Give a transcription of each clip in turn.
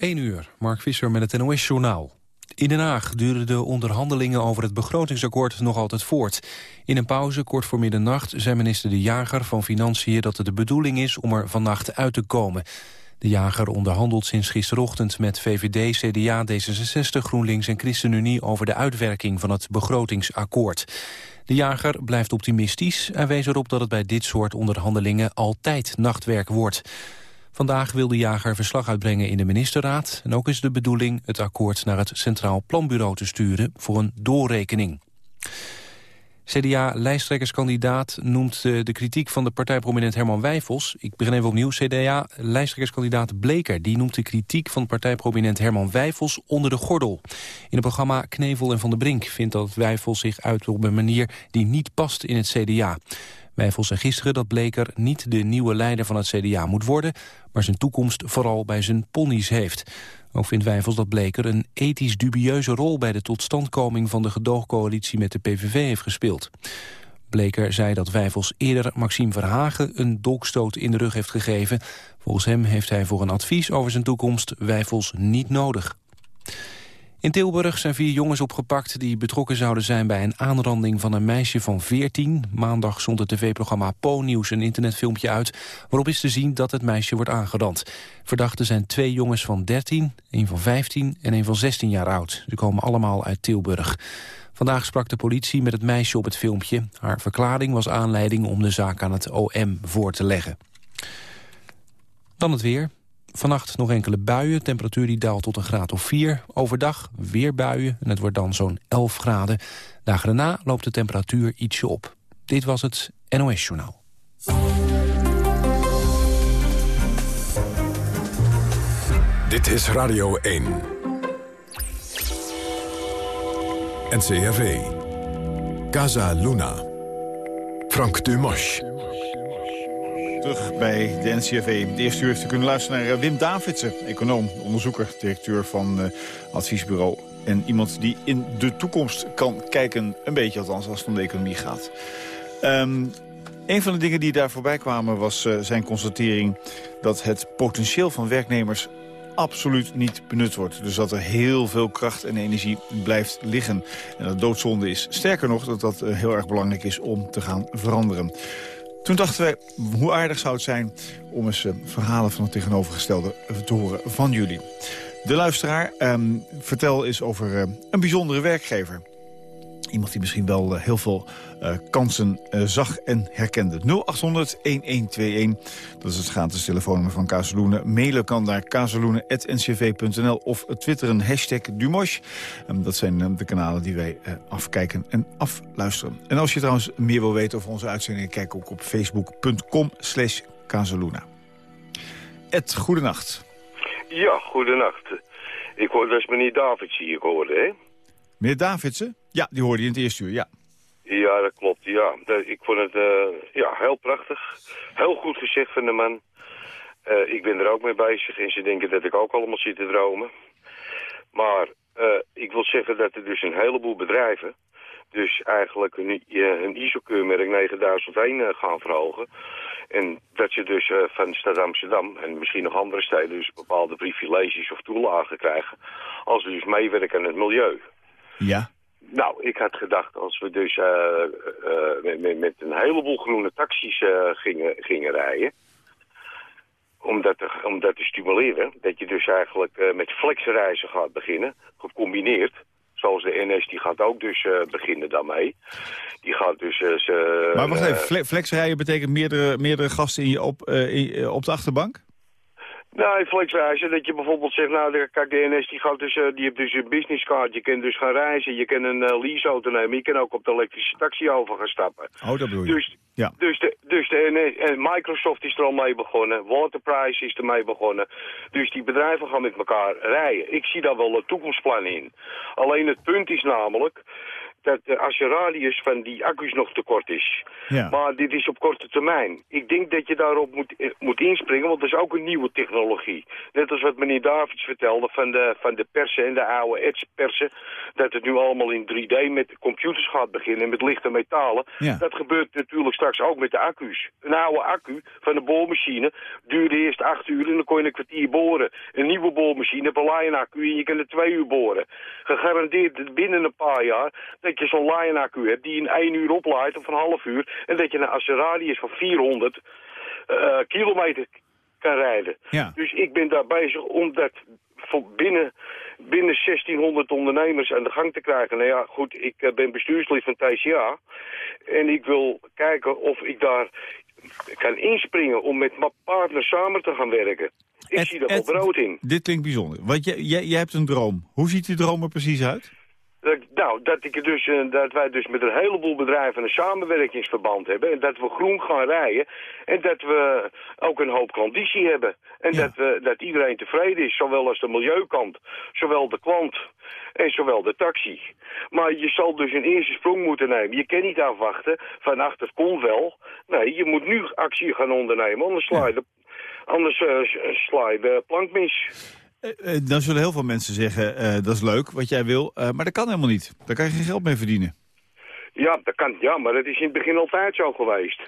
1 uur, Mark Visser met het NOS-journaal. In Den Haag duren de onderhandelingen over het begrotingsakkoord nog altijd voort. In een pauze kort voor middernacht zei minister De Jager van Financiën... dat het de bedoeling is om er vannacht uit te komen. De Jager onderhandelt sinds gisterochtend met VVD, CDA, D66, GroenLinks en ChristenUnie... over de uitwerking van het begrotingsakkoord. De jager blijft optimistisch en wees erop dat het bij dit soort onderhandelingen altijd nachtwerk wordt. Vandaag wil de jager verslag uitbrengen in de ministerraad... en ook is de bedoeling het akkoord naar het Centraal Planbureau te sturen voor een doorrekening. CDA-lijsttrekkerskandidaat noemt de, de kritiek van de partijprominent Herman Wijfels... ik begin even opnieuw, CDA-lijsttrekkerskandidaat Bleker... die noemt de kritiek van partijprominent Herman Wijfels onder de gordel. In het programma Knevel en Van der Brink vindt dat Wijfels zich uit op een manier... die niet past in het CDA. Wijfels zei gisteren dat Bleker niet de nieuwe leider van het CDA moet worden... maar zijn toekomst vooral bij zijn ponies heeft. Ook vindt Wijfels dat Bleker een ethisch dubieuze rol... bij de totstandkoming van de gedoogcoalitie met de PVV heeft gespeeld. Bleker zei dat Wijfels eerder Maxime Verhagen een dolkstoot in de rug heeft gegeven. Volgens hem heeft hij voor een advies over zijn toekomst Wijfels niet nodig. In Tilburg zijn vier jongens opgepakt die betrokken zouden zijn bij een aanranding van een meisje van 14. Maandag zond het tv-programma Po-nieuws een internetfilmpje uit waarop is te zien dat het meisje wordt aangerand. Verdachten zijn twee jongens van 13, een van 15 en een van 16 jaar oud. Ze komen allemaal uit Tilburg. Vandaag sprak de politie met het meisje op het filmpje. Haar verklaring was aanleiding om de zaak aan het OM voor te leggen. Dan het weer. Vannacht nog enkele buien, temperatuur die daalt tot een graad of 4. Overdag weer buien en het wordt dan zo'n 11 graden. Dagen daarna loopt de temperatuur ietsje op. Dit was het NOS Journaal. Dit is Radio 1. NCRV. Casa Luna. Frank Dumas. Terug bij de NCRV. De eerste uur heeft u kunnen luisteren naar eh, Wim Davidsen, econoom, onderzoeker, directeur van uh, adviesbureau. En iemand die in de toekomst kan kijken, een beetje althans als het om de economie gaat. Um, een van de dingen die daar voorbij kwamen was uh, zijn constatering dat het potentieel van werknemers absoluut niet benut wordt. Dus dat er heel veel kracht en energie blijft liggen. En dat doodzonde is. Sterker nog, dat dat heel erg belangrijk is om te gaan veranderen. Toen dachten wij, hoe aardig zou het zijn om eens uh, verhalen van het tegenovergestelde te horen van jullie. De luisteraar, um, vertel eens over uh, een bijzondere werkgever. Iemand die misschien wel uh, heel veel uh, kansen uh, zag en herkende. 0800-1121, dat is het gratis telefoonnummer van Kazeloenen. Mailen kan naar kazeloenen.ncv.nl of twitteren hashtag Dumosh. Um, dat zijn de kanalen die wij afkijken en afluisteren. En als je trouwens meer wil weten over onze uitzendingen... kijk ook op facebook.com slash Kazeluna. Ed, goedenacht. Ja, goedenacht. Ik hoor, dat is meneer Davids hier, hoorde, hè? Meneer Davidsen? Ja, die hoorde je in het eerste uur, ja. Ja, dat klopt, ja. Ik vond het uh, ja, heel prachtig. Heel goed gezegd van de man. Uh, ik ben er ook mee bezig en ze denken dat ik ook allemaal zit te dromen. Maar uh, ik wil zeggen dat er dus een heleboel bedrijven... dus eigenlijk een, een ISO-keurmerk 9001 gaan verhogen. En dat je dus van stad Amsterdam en misschien nog andere steden... dus bepaalde privileges of toelagen krijgen... als we dus meewerken aan het milieu. Ja. Nou, ik had gedacht als we dus uh, uh, met, met, een heleboel groene taxis uh, gingen, gingen rijden... Om dat, te, om dat te stimuleren, dat je dus eigenlijk met flexreizen gaat beginnen, gecombineerd. Zoals de NS, die gaat ook dus beginnen daarmee. Die gaat dus... maar wacht even, flexrijden betekent meerdere, meerdere gasten in je op, in, op de achterbank? Nou, in flexreizen, dat je bijvoorbeeld zegt, nou, kijk, de NS die, gaat dus, uh, die heeft dus een businesscard, je kunt dus gaan reizen, je kan een uh, leaseauto nemen, je kan ook op de elektrische taxi over gaan stappen. Oh, dat bedoel je. Dus, ja. dus, de, dus de NS, en Microsoft is er al mee begonnen, Waterprise is er mee begonnen, dus die bedrijven gaan met elkaar rijden. Ik zie daar wel een toekomstplan in. Alleen het punt is namelijk, dat de radius van die accu's nog te kort is. Ja. Maar dit is op korte termijn. Ik denk dat je daarop moet, eh, moet inspringen, want dat is ook een nieuwe technologie. Net als wat meneer Davids vertelde van de, van de persen en de oude edge-persen. Dat het nu allemaal in 3D met computers gaat beginnen, met lichte metalen. Ja. Dat gebeurt natuurlijk straks ook met de accu's. Een oude accu van de boormachine duurde eerst acht uur en dan kon je een kwartier boren. Een nieuwe boormachine, een Lion-accu en je kan er twee uur boren. Gegarandeerd binnen een paar jaar dat je zo'n Lion-accu hebt die in één uur oplaait of een half uur. En dat je als een radius van 400 uh, kilometer kan rijden. Ja. Dus ik ben daar bezig om dat voor binnen, binnen 1600 ondernemers aan de gang te krijgen. Nou ja, goed, ik eh, ben bestuurslid van TCA. En ik wil kijken of ik daar kan inspringen om met mijn partner samen te gaan werken. Ik zie daar wel brood in. Dit klinkt bijzonder. Want jij, jij, jij hebt een droom. Hoe ziet die droom er precies uit? Nou, dat, ik dus, uh, dat wij dus met een heleboel bedrijven een samenwerkingsverband hebben. En dat we groen gaan rijden. En dat we ook een hoop klanditie hebben. En dat, we, dat iedereen tevreden is, zowel als de milieukant, zowel de klant en zowel de taxi. Maar je zal dus een eerste sprong moeten nemen. Je kan niet afwachten van ach, dat komt wel. Nee, je moet nu actie gaan ondernemen, anders sla je de, anders, uh, sla je de plank mis. Uh, dan zullen heel veel mensen zeggen, uh, dat is leuk wat jij wil, maar dat kan helemaal niet. Daar kan je geen geld mee verdienen. Ja, dat kan, ja, maar dat is in het begin altijd zo geweest.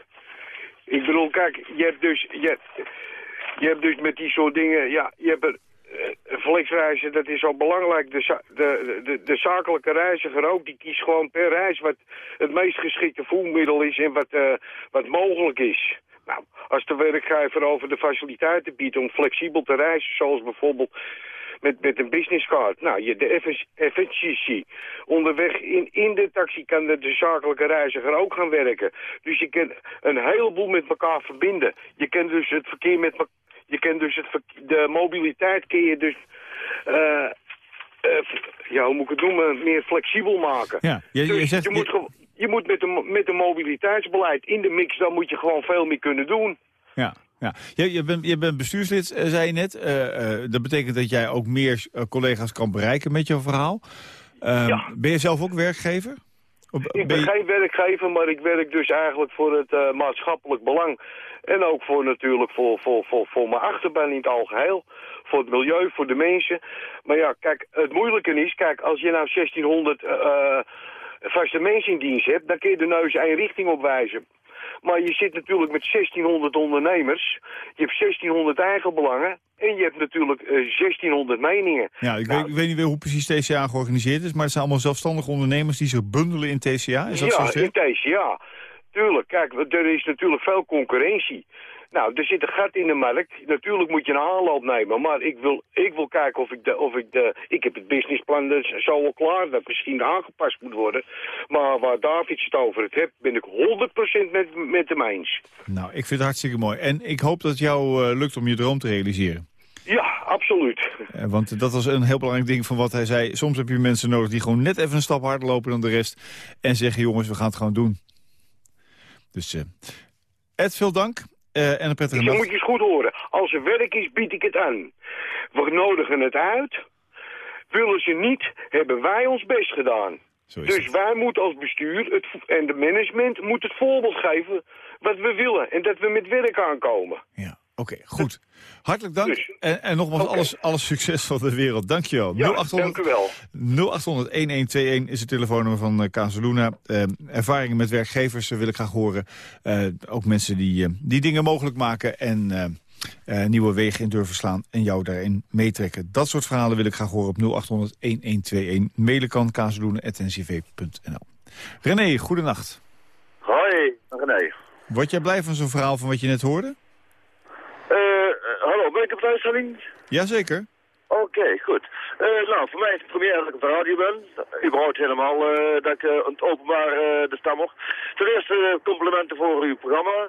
Ik bedoel, kijk, je hebt dus, je, hebt dus met die soort dingen, ja, je hebt er, flexreizen, dat is zo belangrijk. De, de, de, de, zakelijke reiziger ook, die kiest gewoon per reis wat het meest geschikte voelmiddel is en wat, wat mogelijk is. Nou, als de werkgever over de faciliteiten biedt om flexibel te reizen, zoals bijvoorbeeld met, met een businesscard. Nou, je, de efficiëntie onderweg in, in de taxi kan de, de, zakelijke reiziger ook gaan werken. Dus je kan een heleboel met elkaar verbinden. Je kan dus het verkeer met je kan dus het de mobiliteit kun je dus uh, uh, ja, hoe moet ik het noemen, meer flexibel maken. Ja, je, dus je, zegt, je moet gewoon je moet met een, met een mobiliteitsbeleid in de mix, dan moet je gewoon veel meer kunnen doen. Ja, ja. Je, je, bent, je bent bestuurslid, eh, zei je net. Uh, uh, dat betekent dat jij ook meer collega's kan bereiken met jouw verhaal. Ehm, ja. Ben je zelf ook werkgever? ik ben, geen werkgever, maar ik werk dus eigenlijk voor het maatschappelijk belang. En ook voor natuurlijk voor, voor, voor, voor mijn achterban in het algeheel. Voor het milieu, voor de mensen. Maar ja, kijk, het moeilijke is, kijk, als je nou 1600 vaste mensen in dienst hebt, dan kun je de neus één richting op wijzen. Maar je zit natuurlijk met 1600 ondernemers, je hebt 1600 eigen belangen en je hebt natuurlijk 1600 eh, meningen. Ja, ik, weet, nou, ik weet niet hoe precies TCA georganiseerd is, maar het zijn allemaal zelfstandige ondernemers die zich bundelen in TCA, is dat ja, zo? Ja, in TCA. Tuurlijk, kijk, er is natuurlijk veel concurrentie. Nou, er zit een gat in de markt. Natuurlijk moet je een aanloop nemen. Maar ik wil, ik wil kijken of ik de... Of ik, de ik heb het businessplan dus zo al klaar dat misschien aangepast moet worden. Maar waar David het over het hebt, ben ik 100% met, met hem eens. Nou, ik vind het hartstikke mooi. En ik hoop dat het jou uh, lukt om je droom te realiseren. Ja, absoluut. Uh, want dat was een heel belangrijk ding van wat hij zei. Soms heb je mensen nodig die gewoon net even een stap harder lopen dan de rest. En zeggen, jongens, we gaan het gewoon doen. Dus, uh, Ed, veel dank. Uh, en een prettige dus moet je eens goed horen. Als er werk is, bied ik het aan. We nodigen het uit. Willen ze niet, hebben wij ons best gedaan. Dus wij moeten als bestuur het, en de management moet het voorbeeld geven wat we willen. En dat we met werk aankomen. Ja. Oké, goed. Hartelijk dank. Dus. en, en, nogmaals, alles, alles succes van de wereld. Dank je wel. Ja, 0800, dank u wel. 0800-1121 is het telefoonnummer van uh, Casaluna. Uh, ervaringen met werkgevers uh, wil ik graag horen. Uh, ook mensen die, die dingen mogelijk maken en nieuwe wegen in durven slaan... en jou daarin meetrekken. Dat soort verhalen wil ik graag horen op 0800-1121. Mailen kan casaluna.ncv.nl. René, goedenacht. Hoi, René. Word jij blij van zo'n verhaal van wat je net hoorde? Ik op de uitzending? Jazeker. Oké, goed. Uh, nou, voor mij is het première dat ik op de radio ben. Überhaupt helemaal uh, dat ik uh, het openbaar de mocht. Ten eerste complimenten voor uw programma.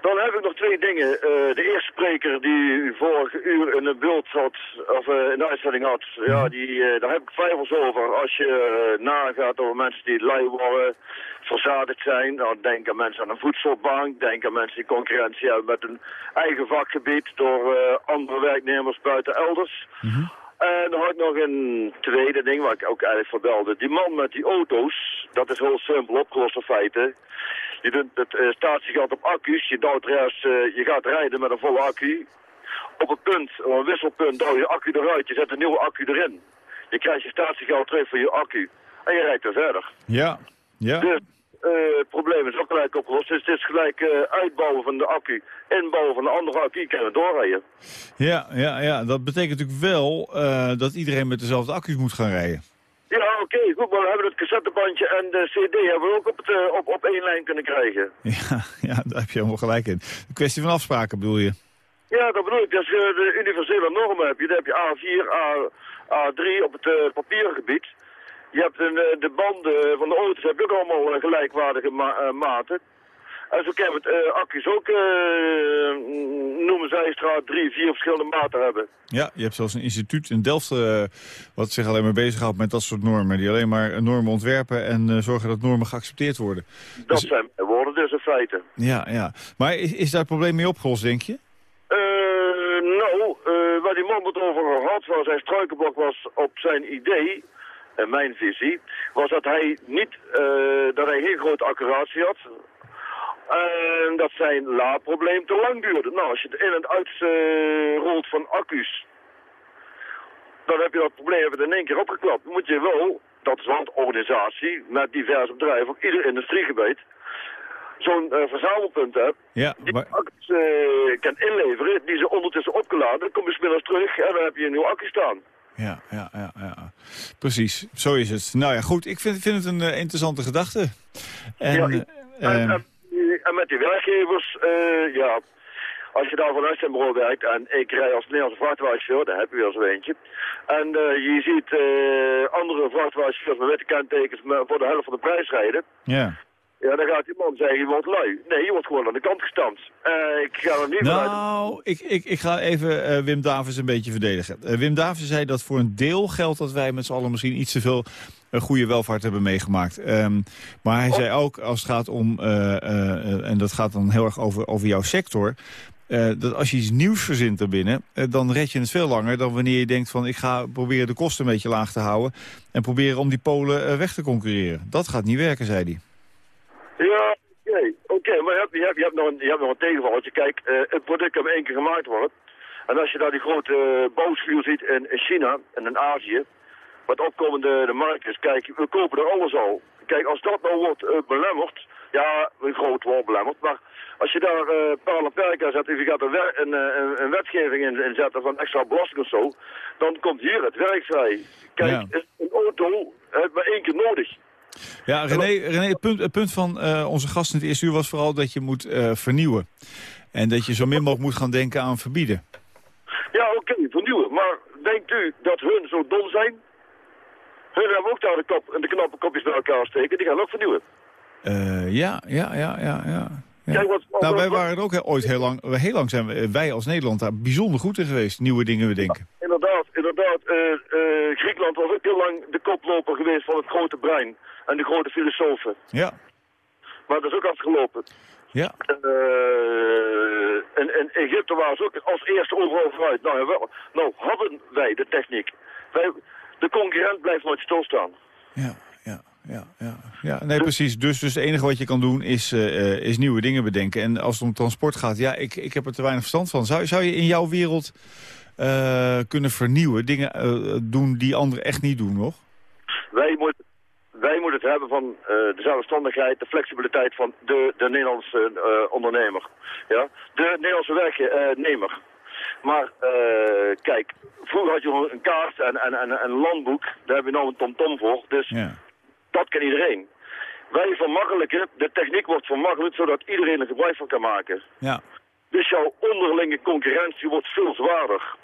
Dan heb ik nog twee dingen. Uh, de eerste spreker die vorige uur in het beeld zat, of uh, in de uitzending had, ja, mhm. die, uh, daar heb ik twijfels over. Als je nagaat over mensen die lui worden, verzadigd zijn, dan denk aan mensen aan een voedselbank, denk aan mensen die concurrentie hebben met een eigen vakgebied door andere werknemers buiten elders. Mm En dan had ik nog een tweede ding waar ik ook eigenlijk voor belde. Die man met die auto's, dat is heel simpel opgelost in feite. Je doet het uh, statiegeld op accu's, je, duwt uh, je gaat rijden met een volle accu. Op een punt, op een wisselpunt, duw je accu eruit, je zet een nieuwe accu erin. Je krijgt je statiegeld terug voor je accu. En je rijdt er verder. Ja, ja. Dus het probleem is ook gelijk opgelost. Dus het is gelijk uh, uitbouwen van de accu, inbouwen van de andere accu, kunnen doorrijden. Ja, ja, ja, dat betekent natuurlijk wel uh, dat iedereen met dezelfde accu's moet gaan rijden. Ja, oké, okay, goed, maar we hebben het cassettebandje en de cd hebben we ook op, het, op, op één lijn kunnen krijgen. Ja, ja, daar heb je helemaal gelijk in. Een kwestie van afspraken bedoel je? Ja, dat bedoel ik. Je de universele normen hebt, dan heb je A4, A, A3 op het papiergebied. Je hebt een, de banden van de auto's heb je ook allemaal gelijkwaardige ma maten. En zo kan uh, accu's ook, uh, noemen zij straat drie, vier verschillende maten hebben. Ja, je hebt zelfs een instituut in Delft uh, wat zich alleen maar bezighoudt met dat soort normen. Die alleen maar normen ontwerpen en zorgen dat normen geaccepteerd worden. Dat dus... zijn woorden dus in feite. Ja, ja. Maar is, is daar het probleem mee opgelost, denk je? nou, waar die man het over had, waar zijn struikenblok was op zijn idee mijn visie, was dat hij niet, uh, dat hij geen grote accuratie had. En dat zijn laadprobleem te lang duurde. Nou, als je het in en uit uh, rolt van accu's, dan heb je dat probleem in één keer opgeklapt. Moet je wel, dat is wel een organisatie met diverse bedrijven, op ieder industriegebied, zo'n uh, verzamelpunt hebt, ja, die maar... accu's uh, kan inleveren, die ze ondertussen opgeladen, dan kom je smiddags terug en dan heb je een nieuwe accu staan. Ja, ja, ja, ja. Precies, zo is het. Nou ja, goed, ik vind, vind het een uh, interessante gedachte. En, ja, en, en, en, met die werkgevers, uh, ja, als je daar van uitzendbureau werkt en ik rij als Nederlandse vrachtwagenchauffeur, daar heb je weer zo eentje. En je ziet andere vrachtwagenchauffeurs met witte kentekens voor de helft van de prijs rijden. Ja. Ja, dan gaat die man zeggen, je wordt lui. Nee, je wordt gewoon aan de kant gestampt. Uh, ik ga er niet Nou, ik, ik, ik ga even uh, Wim Davis een beetje verdedigen. Uh, Wim Davis zei dat voor een deel geldt dat wij met z'n allen misschien iets te veel een goede welvaart hebben meegemaakt. Um, maar hij oh. zei ook, als het gaat om, en dat gaat dan heel erg over, over jouw sector... dat als je iets nieuws verzint erbinnen, dan red je het veel langer dan wanneer je denkt van ik ga proberen de kosten een beetje laag te houden en proberen om die Polen weg te concurreren. Dat gaat niet werken, zei hij. Ja, maar je hebt, je, hebt, je, hebt nog een, je hebt nog een tegenvalletje. Kijk, uh, het product kan maar één keer gemaakt worden. En als je daar die grote uh, bouwschuur ziet in, in, China en in Azië, wat opkomende de markt is, kijk, we kopen er alles al. Kijk, als dat nou wordt uh, belemmerd, ja, een groot wordt belemmerd, maar als je daar uh, en zet of je gaat een, een, een, een wetgeving in, in, zetten van extra belasting of zo, dan komt hier het werk vrij. Kijk, ja. een auto heeft maar één keer nodig. Ja, René, René het, punt, het punt van uh, onze gast in het eerste uur was vooral dat je moet uh, vernieuwen. En dat je zo min mogelijk moet gaan denken aan verbieden. Ja, oké, okay, vernieuwen. Maar denkt u dat hun zo dom zijn? Hun hebben ook daar de, kop, de knappe kopjes bij elkaar steken. Die gaan ook vernieuwen. Uh, ja, ja, ja, ja, ja. Ja. Kijk, wat, nou, wij waren ook ooit heel lang, heel lang zijn wij als Nederland daar bijzonder goed in geweest. Nieuwe dingen bedenken. Ja, inderdaad, inderdaad. Uh, uh, Griekenland was ook heel lang de koploper geweest van het grote brein en de grote filosofen. Ja. Maar dat is ook afgelopen. Ja. Uh, en, en Egypte waren ze ook als eerste overal vooruit. Nou, wel, nou hadden wij de techniek. Wij, de concurrent blijft nooit stilstaan. Ja, ja, ja, ja. nee, precies. Dus, dus het enige wat je kan doen is, uh, is nieuwe dingen bedenken. En als het om transport gaat, ja, ik, ik heb er te weinig verstand van. Zou, zou je in jouw wereld uh, kunnen vernieuwen, dingen doen die anderen echt niet doen nog? Wij moeten wij moeten het hebben van uh, de zelfstandigheid, de flexibiliteit van de, de Nederlandse uh, ondernemer. Ja? De Nederlandse werknemer. Maar kijk, vroeger had je een kaart en, en, en een landboek. Daar hebben we nou een tomtom voor. Dus ja. Dat kan iedereen. Wij vermakkelijken, de techniek wordt vermakkelijkt zodat iedereen er gebruik van kan maken. Ja. Dus jouw onderlinge concurrentie wordt veel zwaarder.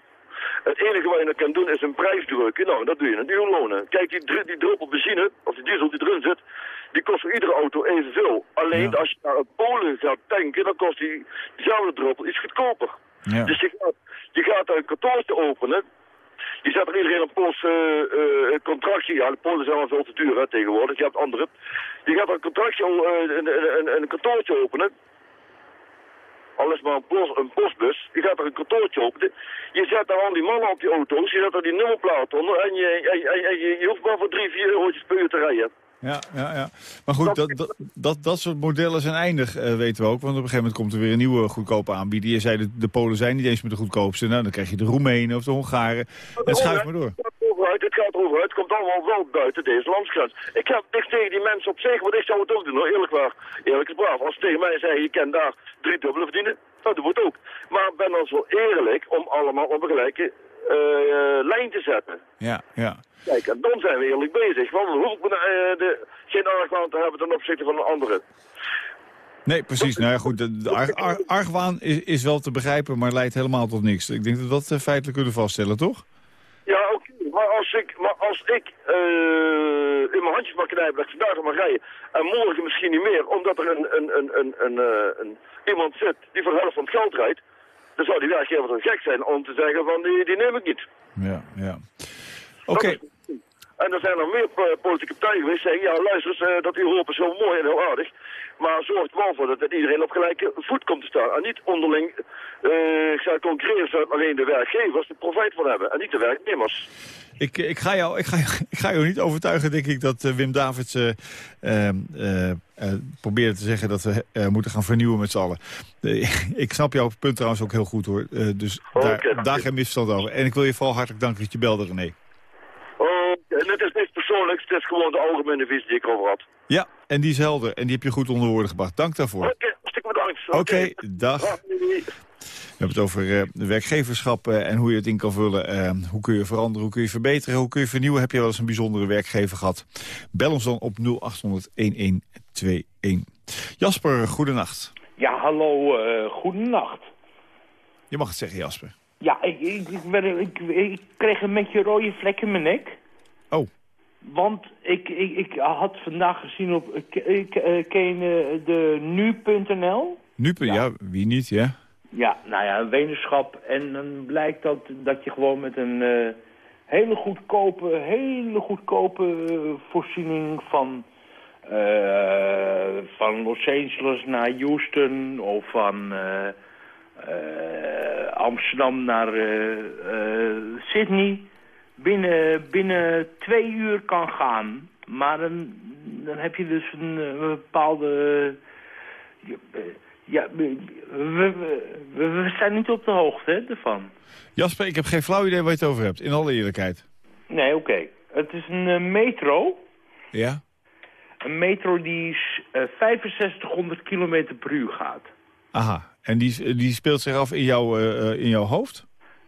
Het enige wat je dan kan doen is een prijs drukken. Nou, dat doe je in uurlonen. Kijk, die, die druppel benzine, of die diesel die erin zit, die kost voor iedere auto evenveel. Alleen ja. als je naar Polen gaat tanken, dan kost die, diezelfde druppel iets goedkoper. Ja. Dus je gaat, je gaat daar een kantoortje openen. Je zet er iedereen een Pools. Ja, de Polen zijn wel veel te duur hè, tegenwoordig. Je hebt andere. Je gaat een contractje, uh, een, een, een kantoortje openen. al is maar een, post, een postbus, je gaat er een kantoortje open. Je zet daar al die mannen op die auto's, je zet er die nummerplaat onder en je, en, je, je hoeft maar voor drie, vier eurotjes per uur te rijden. Ja, ja, ja. Maar goed, dat, dat, dat, dat soort modellen zijn eindig, uh, weten we ook. Want op een gegeven moment komt er weer een nieuwe goedkope aanbieder. Je zei, de, de Polen zijn niet eens meer de goedkoopste. Nou, dan krijg je de Roemenen of de Hongaren. En schuif maar door. Het gaat erover Het komt allemaal wel buiten deze landsgrens. Ik heb niks tegen die mensen op zich, want ik zou het ook doen. Hoor. Eerlijk waar. Eerlijk is braaf. Als ze tegen mij zeggen, je kan daar drie dubbele verdienen, dat doe ik het ook. Maar ben dan zo eerlijk om allemaal op een gelijke lijn te zetten. Ja, ja. Kijk, en dan zijn we eerlijk bezig. Want dan hoef ik uh, de, geen argwaan te hebben ten opzichte van een andere. Nee, precies. Nou ja, goed, de, ar argwaan is, is, wel te begrijpen, maar leidt helemaal tot niks. Ik denk dat we dat feitelijk kunnen vaststellen, toch? Ja, oké. Maar als ik, maar als ik uh, in mijn handjes mag knijpen dat ik vandaag mag rijden... en morgen misschien niet meer, omdat er een, een, een, een, een, een iemand zit die voor de helft van het geld rijdt... dan zou die werkgever toch gek zijn om te zeggen van die, die neem ik niet. Ja, ja. Oké. En er zijn nog meer politieke partijen geweest die zeggen, ja luister eens, uh, dat Europa is heel mooi en heel aardig. Maar zorg er wel voor dat, iedereen op gelijke voet komt te staan. En niet onderling, uh, ik zou concurreren, zodat alleen de werkgevers er profijt van hebben. En niet de werknemers. Ik, ik, ga jou, ik, ga, ik ga jou niet overtuigen, denk ik, dat uh, Wim Davids uh, probeert te zeggen dat we moeten gaan vernieuwen met z'n allen. ik snap jouw punt trouwens ook heel goed hoor. dus okay, daar, daar geen misverstand over. En ik wil je vooral hartelijk danken dat je belde, René. En het is niks persoonlijks, het is gewoon de algemene visie die ik over had. Ja, en die is helder. En die heb je goed onder woorden gebracht. Dank daarvoor. Oké, okay, hartstikke bedankt. Oké, okay, dag. We hebben het over uh, werkgeverschap uh, en hoe je het in kan vullen. Uh, hoe kun je veranderen, hoe kun je verbeteren, hoe kun je vernieuwen. Heb je wel eens een bijzondere werkgever gehad? Bel ons dan op 0800-1121. Jasper, goedenacht. Ja, hallo, goedenacht. Je mag het zeggen, Jasper. Ja, ik, ik, ik, ik kreeg een beetje rode vlek in mijn nek. Oh. Want ik, ik, ik had vandaag gezien op... Uh, ken uh, de nu.nl. Nu, ja. ja. wie niet, ja. Ja, nou ja, wetenschap. En dan blijkt dat, dat je gewoon met een uh, hele goedkope, hele goedkope voorziening van... van Los Angeles naar Houston of van Amsterdam naar Sydney binnen, binnen twee uur kan gaan. Maar dan, dan heb je dus een, bepaalde... Ja, we, we, we, zijn niet op de hoogte hè, ervan. Jasper, ik heb geen flauw idee waar je het over hebt, in alle eerlijkheid. Nee, oké. Het is een uh, metro. Ja? Een metro die is, uh, 6500 km per uur gaat. Aha, en die, die speelt zich af in, jou, uh, in jouw hoofd?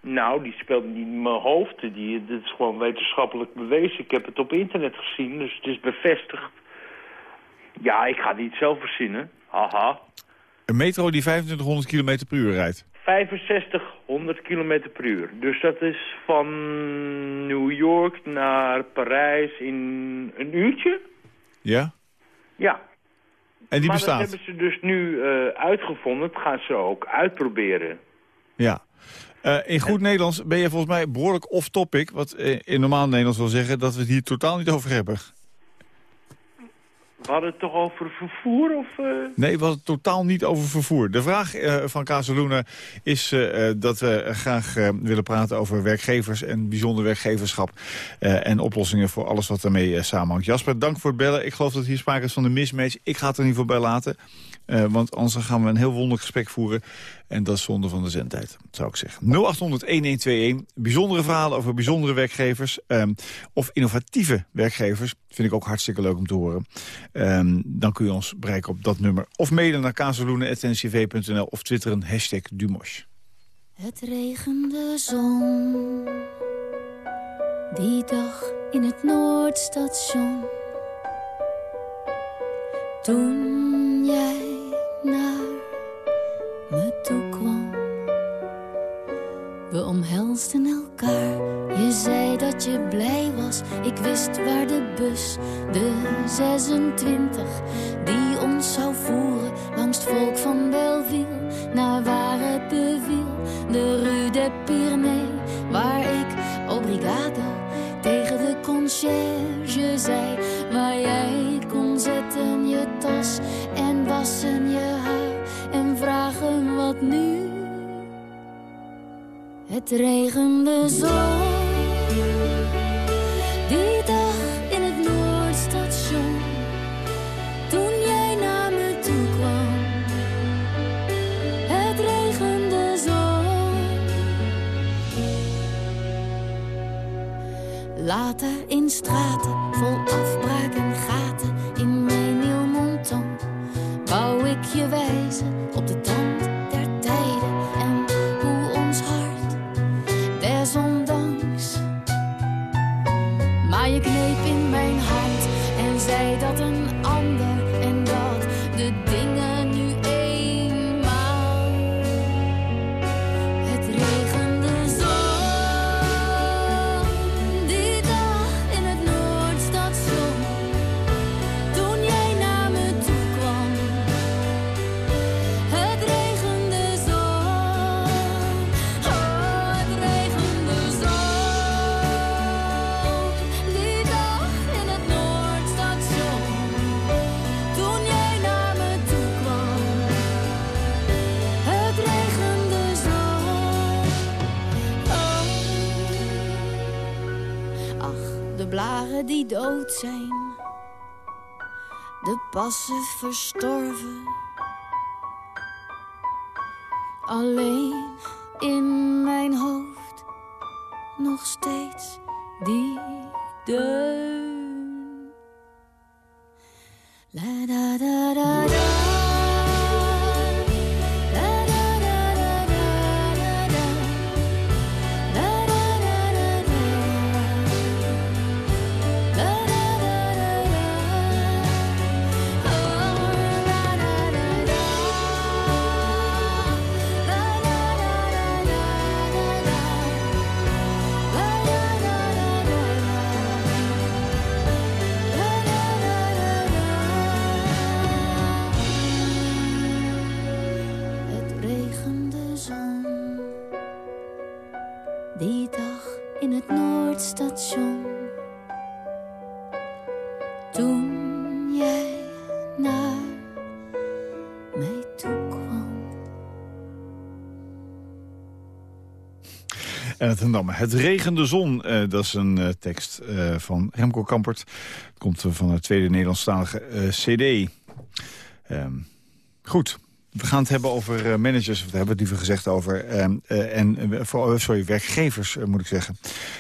Nou, die speelt niet in mijn hoofd. Die, dit is gewoon wetenschappelijk bewezen. Ik heb het op internet gezien, dus het is bevestigd. Ja, ik ga het niet zelf verzinnen. Haha. Een metro die 2500 km per uur rijdt? 6500 km per uur. Dus dat is van New York naar Parijs in een uurtje. Ja? Ja. En die bestaat? dat hebben ze dus nu uh, uitgevonden. Dat gaan ze ook uitproberen. Ja. Uh, in goed Nederlands ben je volgens mij behoorlijk off-topic. Wat uh, in normaal Nederlands wil zeggen dat we het hier totaal niet over hebben. We hadden het toch over vervoer? Of, uh... Nee, we hadden het totaal niet over vervoer. De vraag van Kazeloenen is dat we graag willen praten over werkgevers en bijzonder werkgeverschap. en oplossingen voor alles wat daarmee samenhangt. Jasper, dank voor het bellen. Ik geloof dat hier sprake is van een mismatch. Ik ga het er niet voor bij laten. Uh, want anders gaan we een heel wonderlijk gesprek voeren. En dat is zonde van de zendtijd, zou ik zeggen. 0800-1121. Bijzondere verhalen over bijzondere werkgevers. Um, of innovatieve werkgevers. Vind ik ook hartstikke leuk om te horen. Um, dan kun je ons bereiken op dat nummer. Of mailen naar kazeloenen.ncv.nl of twitteren hashtag Dumosh. Het regende zon. Die dag in het Noordstation. Toen jij omhelsden elkaar, je zei dat je blij was. Ik wist waar de bus, de 26, die ons zou voeren langs het volk van Belleville. Naar waar Het regende zo. Die dag in het Noordstation. Toen jij naar me toe kwam. Het regende zo. Later in straten vol afbraak en gaten in mijn nieuw monton wou ik je wijzen die dood zijn. De passen verstorven. Alleen in mijn hoofd nog steeds die deun. La da da da. Noordstation. Toen jij naar mij toe kwam. En het. Het regende zon, eh, dat is een eh, tekst eh, van Remco Kampert. Komt van het tweede Nederlandstalige cd. Ehm, goed, we gaan het hebben over eh, managers, of we hebben het liever gezegd over... ehm, eh, en, eh, voor, oh, sorry, werkgevers, moet ik zeggen.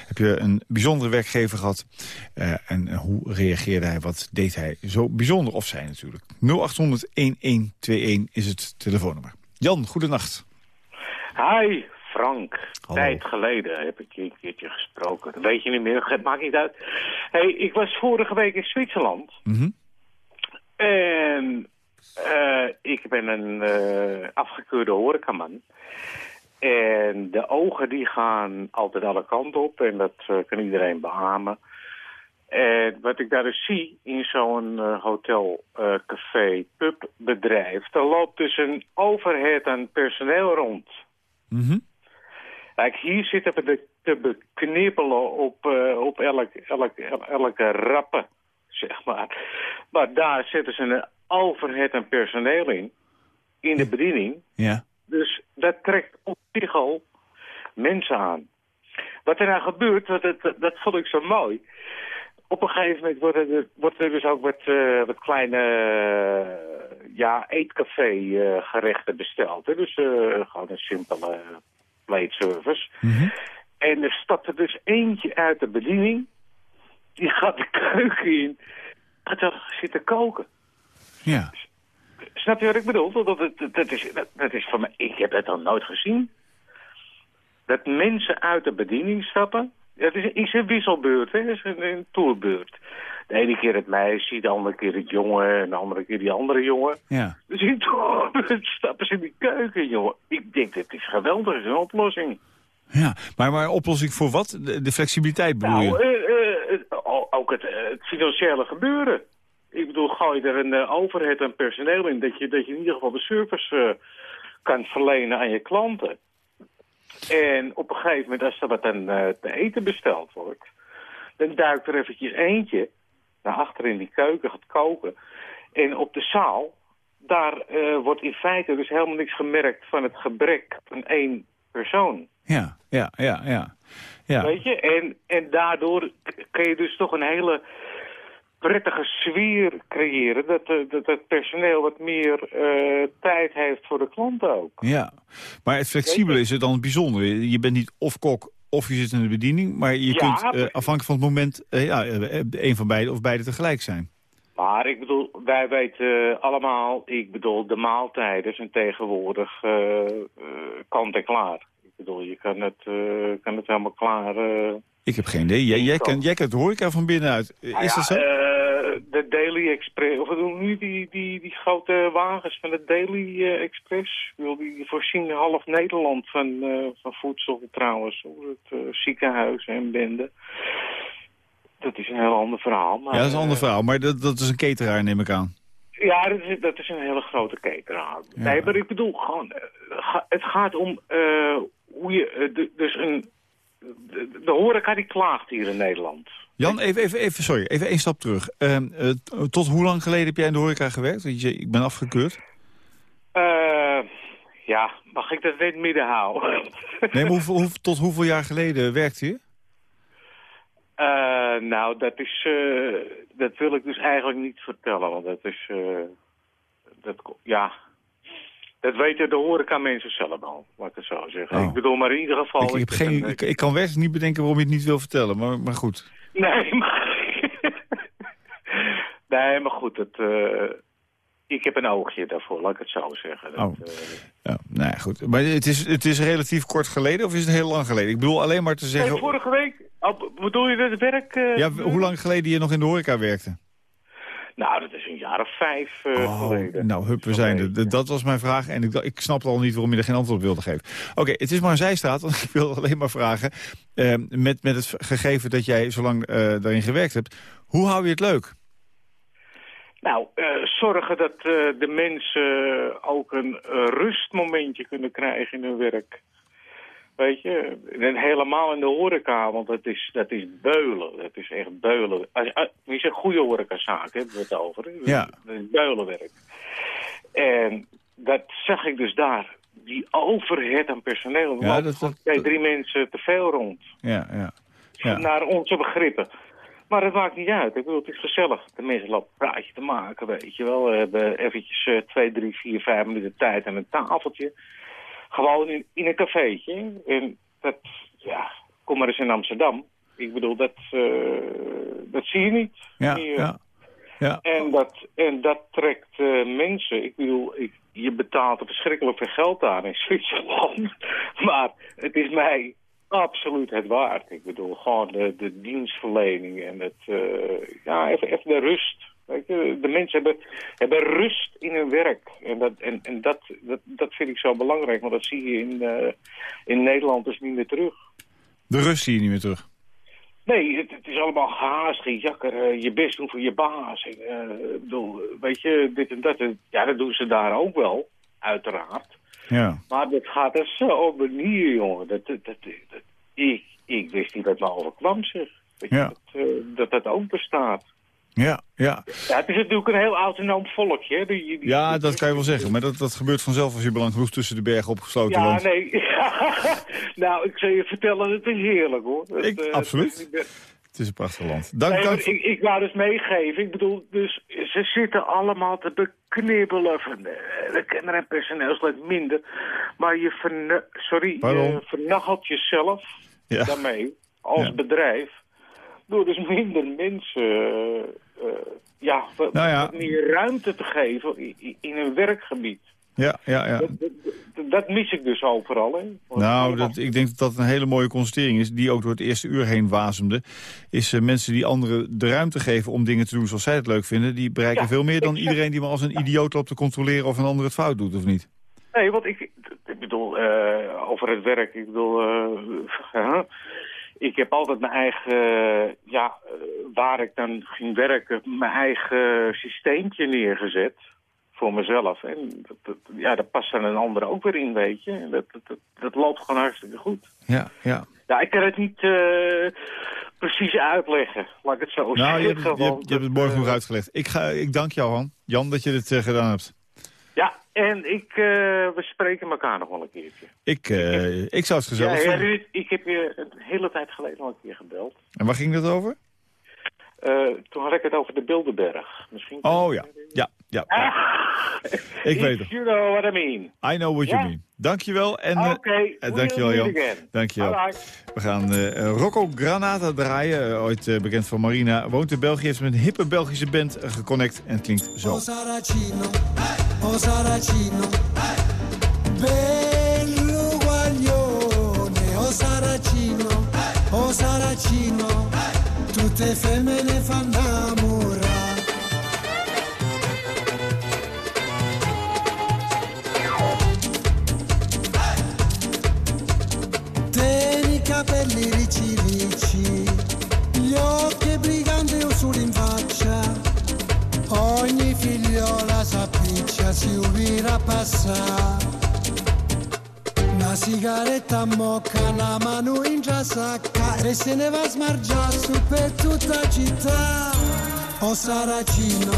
Heb je een bijzondere werkgever gehad? Eh, en hoe reageerde hij? Wat deed hij zo bijzonder? Of zij natuurlijk. 0800-1121 is het telefoonnummer. Jan, goedenacht. Hi, Frank. Hallo. Tijd geleden heb ik je een keertje gesproken. Dat weet je niet meer, het maakt niet uit. Hey, ik was vorige week in Zwitserland. Mhm. En eh, ik ben een eh, afgekeurde horecaman. En de ogen die gaan altijd alle kanten op. En dat eh, kan iedereen beamen. En wat ik daar dus zie in zo'n hotel, café, pubbedrijf... daar loopt dus een overheid aan personeel rond. Mhm. Kijk, hier zitten we te beknippelen op, op elk, elk, elke rappe, zeg maar. Maar daar zetten ze een overheid en personeel in, in de bediening. Ja. Dus dat trekt op zich al mensen aan. Wat er nou gebeurt, dat, dat, dat vond ik zo mooi. Op een gegeven moment worden er, wordt er dus ook wat, eh, wat kleine eh, ja, eetcafé eh, gerechten besteld. Hè? Dus gewoon een simpele plate service. Mhm. En er stapt er dus eentje uit de bediening. Die gaat de keuken in. Gaat er zitten koken. Ja. Snap je wat ik bedoel? Dat, dat, dat, is, dat, dat is mij... Ik heb het nog nooit gezien. Dat mensen uit de bediening stappen. Het is, is een wisselbeurt, hè? Het is een, een tourbeurt. De ene keer het meisje, de andere keer het jongen... en de andere keer die andere jongen. Ja. Dus in tourbeurt stappen ze in die keuken, jongen. Ik denk, dit is geweldig, het is een oplossing. Ja, maar, maar oplossing voor wat? De, de flexibiliteit bedoel Nou, je? eh, eh, ook het, eh, het financiële gebeuren. Ik bedoel, gooi er een eh, overheid en personeel in... Dat je, dat je in ieder geval de service eh, kan verlenen aan je klanten. En op een gegeven moment, als er wat aan eh, te eten besteld wordt... dan duikt er eventjes eentje naar achter in die keuken, gaat koken. En op de zaal, daar wordt in feite dus helemaal niks gemerkt van het gebrek van één persoon. Ja, ja, ja, ja. ja. Weet je? En, en daardoor kun je dus toch een hele prettige sfeer creëren. Dat, eh, dat het personeel wat meer eh, tijd heeft voor de klant ook. Ja, maar het flexibele is het dan het bijzondere. Je bent niet of kok of je zit in de bediening, maar je Ja, kunt eh, afhankelijk van het moment ja, een van beide of beide tegelijk zijn. Maar ik bedoel, wij weten allemaal, ik bedoel, de maaltijden zijn tegenwoordig kant en klaar. Ik bedoel, je kan het, kan het helemaal klaar... Ik heb geen idee. Jij, jij, Ik kent, jij kent de horeca van binnenuit. Is Nou ja, dat zo? eh, de Daily Express, of doen nu die, die, die grote wagens van de Daily eh, Express? Ik bedoel, die voorzien half Nederland van, eh, van voedsel trouwens. Hoor. Het ziekenhuis en bende. Dat is een heel ander verhaal. Maar, ja, dat is een ander verhaal. Maar dat, dat is een cateraar, neem ik aan. Ja, dat is, dat is een hele grote cateraar. Ja. Nee, maar ik bedoel gewoon, het gaat om hoe je, dus een, de, de horeca die klaagt hier in Nederland. Jan, even, even, even, sorry, even één stap terug. Ehm, eh, t- tot hoe lang geleden heb jij in de horeca gewerkt? Want je, ik ben afgekeurd. Eh, ja, mag ik dat in het midden houden? Nee, maar hoeveel, hoe- tot hoeveel jaar geleden werkte je? Eh, nou, dat is, eh, dat wil ik dus eigenlijk niet vertellen, want dat is, eh, dat, ja, dat weten de horeca mensen zelf al, laat ik het zo zeggen. Oh. Ik bedoel, maar in ieder geval... Ik, ik, heb geen, een- ik, ik kan werkelijk niet bedenken waarom je het niet wil vertellen, maar, maar goed. Nee, maar... nee, maar goed, het, eh, ik heb een oogje daarvoor, laat ik het zo zeggen. Dat, Oh. eh, Ja, nou ja, goed. Maar het is, het is relatief kort geleden of is het heel lang geleden? Ik bedoel alleen maar te nee, zeggen... vorige week, oh, bedoel je het werk? eh, Ja, hoe lang geleden je nog in de horeca werkte? Nou, dat is een jaar of vijf eh, geleden. nou, hup, we zijn er. Dat was mijn vraag en ik, ik snapte al niet waarom je er geen antwoord op wilde geven. Oké, het is maar een zijstraat, want ik wil alleen maar vragen... eh, met, met het gegeven dat jij zo lang eh, daarin gewerkt hebt... hoe hou je het leuk? Nou, eh, zorgen dat de mensen ook een rustmomentje kunnen krijgen in hun werk. Weet je, en helemaal in de horeca, want dat is, dat is beulen. Dat is echt beulen. Als, als, je zegt goede horecazaak, hebben we het over. Ja. Dat is beulenwerk. En dat zag ik dus daar. Die overheid aan personeel. Er Ja, dat- dat- twee, drie mensen te veel rond. Ja, ja. Ja. Naar onze begrippen. Maar het maakt niet uit. Ik bedoel, het is gezellig. De mensen lopen een praatje te maken, weet je wel. We hebben eventjes eh, twee, drie, vier, vijf minuten tijd aan een tafeltje. Gewoon in, in een cafeetje. En dat, ja, kom maar eens in Amsterdam. Ik bedoel, dat, eh, dat zie je niet. Ja, ja. Ja. En dat, en dat trekt eh, mensen. Ik bedoel, ik, je betaalt er verschrikkelijk veel geld aan in Zwitserland. Maar het is mij absoluut het waard. Ik bedoel, gewoon de, de dienstverlening en het, eh, ja, even, even de rust. Weet je, de mensen hebben, hebben rust in hun werk. En, dat, en, en dat, dat, dat vind ik zo belangrijk, want dat zie je in, eh, in Nederland dus niet meer terug. De rust zie je niet meer terug. Nee, het, het is allemaal gehaast, gejakker, eh, je best doen voor je baas. Eh, bedoel, weet je, dit en dat. Ja, dat doen ze daar ook wel, uiteraard. Ja. Maar dat gaat er zo op manier, jongen. Dat, dat, dat, dat- ik, ik wist niet dat me overkwam, zeg. Weet je, Ja. dat, dat dat ook bestaat. Ja, ja. Ja, het is natuurlijk een heel autonoom volkje. hè. Die, die- ja, dat kan je wel zeggen. Maar dat, dat gebeurt vanzelf als je belang genoeg tussen de bergen opgesloten Ja, woont. nee. nou, ik zal je vertellen, het is heerlijk, hoor. Het, Ik- eh, absoluut. het is- Het is een prachtig land. Dank, Nee, dank ik, ik wou dus meegeven. Ik bedoel, dus ze zitten allemaal te beknibbelen. Van, eh, de kinderen en personeelslid minder. Maar je, verne sorry, Pardon? je vernachelt jezelf Ja. daarmee als Ja. bedrijf. Door dus minder mensen eh, eh, ja, wat, Nou ja. wat meer ruimte te geven in, in- in hun werkgebied. Ja, ja, ja. Dat, dat, dat mis ik dus overal. Hè. Nou, dat, ik denk dat dat een hele mooie constatering is... die ook door het eerste uur heen wazemde. Is eh, mensen die anderen de ruimte geven om dingen te doen zoals zij het leuk vinden... die bereiken Ja, veel meer dan exact. iedereen die maar als een idioot loopt te controleren... of een ander het fout doet, of niet? Nee, want ik, ik bedoel, over het werk, ik bedoel, huh? Ik heb altijd mijn eigen, eh, ja, eh, waar ik dan ging werken, mijn eigen systeempje neergezet voor mezelf. En dat, dat- ja, daar past dan een ander ook weer in, weet je. En Dat, dat, dat, loopt gewoon hartstikke goed. Ja, ja. Ja, ik kan het niet eh, precies uitleggen, laat ik het zo Nou, je hebt, je hebt, want je hebt het mooi eh, genoeg uitgelegd. Ik, ga, ik dank jou, Han. Jan, dat je dit gedaan hebt. Ja, en ik, eh, we spreken elkaar nog wel een keertje. Ik, eh, ik zou het Ja, gezellig ja, vinden. Ruud, ik heb je een hele tijd geleden al een keer gebeld. En waar ging dat over? Eh, toen had ik het over de Bilderberg. Misschien... Oh ja, ja, ja. Ik weet het. You know what I mean. I know what you Ja? mean. Dankjewel. En, eh, Oké, eh, we'll dankjewel Jan. Dankjewel. Bye-bye. We gaan eh, Rocco Granata draaien. eh, ooit eh, bekend van Marina. Woont in België. Heeft met een hippe Belgische band eh, geconnect. En het klinkt zo. Saracino, o Saracino, bello guaglione, o Saracino, o Saracino, tutte femmine fanno figliola s'appiccia, si ubira passare. Una sigaretta mocca, una mano in già e se ne va a smargiare su per tutta la città. O Saracino,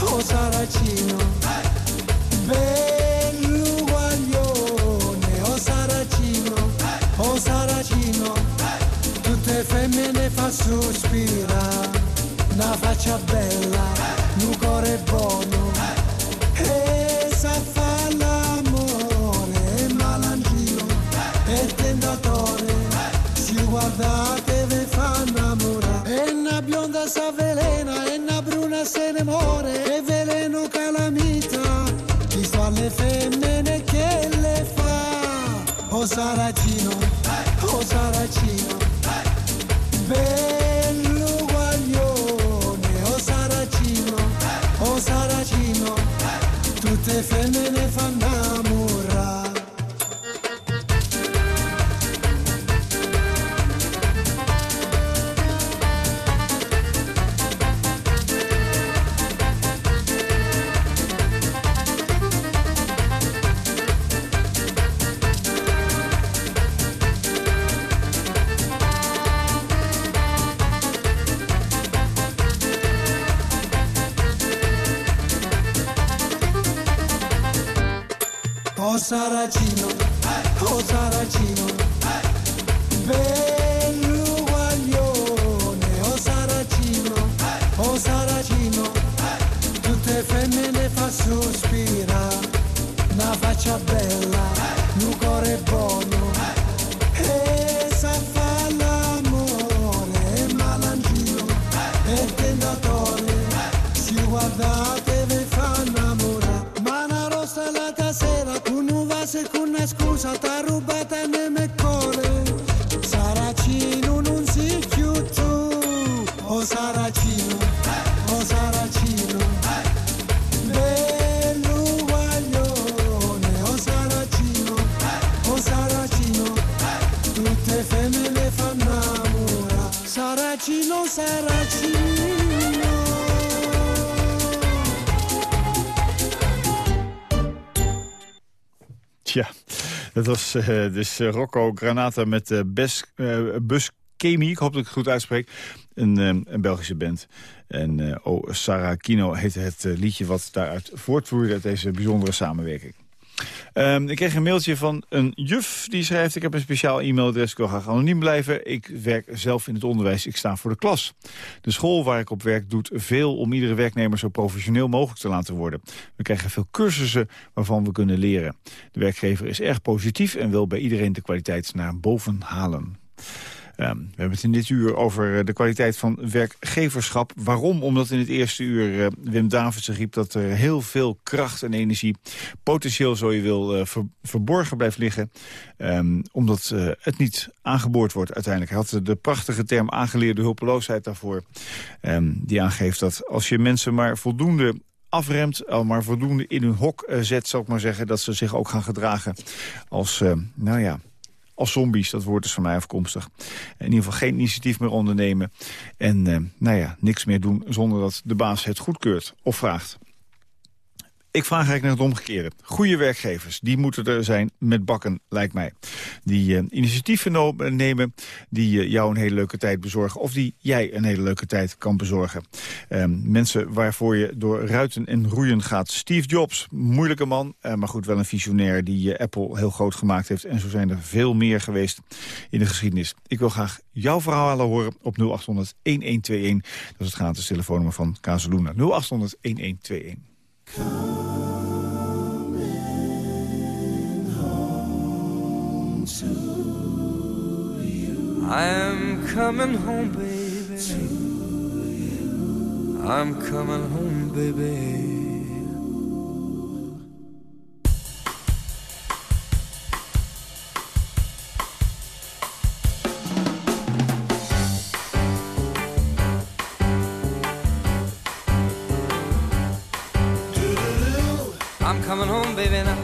o Saracino, bello guaglione, o Saracino, o Saracino, tutte femmine fa sospirare, una faccia bella, o O Saracino, o Saracino, bello guaglione, o Saracino, o Saracino, tutte femmine fa sospirare, una faccia bella, un cuore buono, e sa fa l'amore, malangino, e tentatore, si guardate dat was eh, dus eh, Rocco Granata met eh Bes, Bus ik hoop dat ik het goed uitspreek. Een, een Belgische band. En O Sarah Kino heette het liedje wat daaruit voortvloeide uit deze bijzondere samenwerking. Ehm, ik kreeg een mailtje van een juf die schrijft... ik heb een speciaal e-mailadres, ik wil graag anoniem blijven. Ik werk zelf in het onderwijs, ik sta voor de klas. De school waar ik op werk doet veel om iedere werknemer... zo professioneel mogelijk te laten worden. We krijgen veel cursussen waarvan we kunnen leren. De werkgever is erg positief en wil bij iedereen de kwaliteit naar boven halen. Ehm, we hebben het in dit uur over eh, de kwaliteit van werkgeverschap. Waarom? Omdat in het eerste uur eh, Wim Davidsen riep dat er heel veel kracht en energie... potentieel, zo je wil, eh, ver- verborgen blijft liggen. Ehm, omdat het niet aangeboord wordt uiteindelijk. Hij had de prachtige term aangeleerde hulpeloosheid daarvoor. Ehm, die aangeeft dat als je mensen maar voldoende afremt, al maar voldoende in hun hok zet, zou ik maar zeggen... dat ze zich ook gaan gedragen als, nou ja, als zombies. Dat woord is van mij afkomstig. In ieder geval geen initiatief meer ondernemen. En eh, nou ja, niks meer doen zonder dat de baas het goedkeurt of vraagt. Ik vraag eigenlijk naar het omgekeerde. Goede werkgevers, die moeten er zijn met bakken, lijkt mij. Die uh, initiatieven nemen, die uh, jou een hele leuke tijd bezorgen... of die jij een hele leuke tijd kan bezorgen. Um, mensen waarvoor je door ruiten en roeien gaat. Steve Jobs, moeilijke man, uh, maar goed, wel een visionair... die Apple heel groot gemaakt heeft. En zo zijn er veel meer geweest in de geschiedenis. Ik wil graag jouw verhaal horen op 0800-1121. Dat is het gratis telefoonnummer van Kazeluna. 0800-1121. I'm coming home, baby. I'm coming home, baby. I'm coming home, baby, now.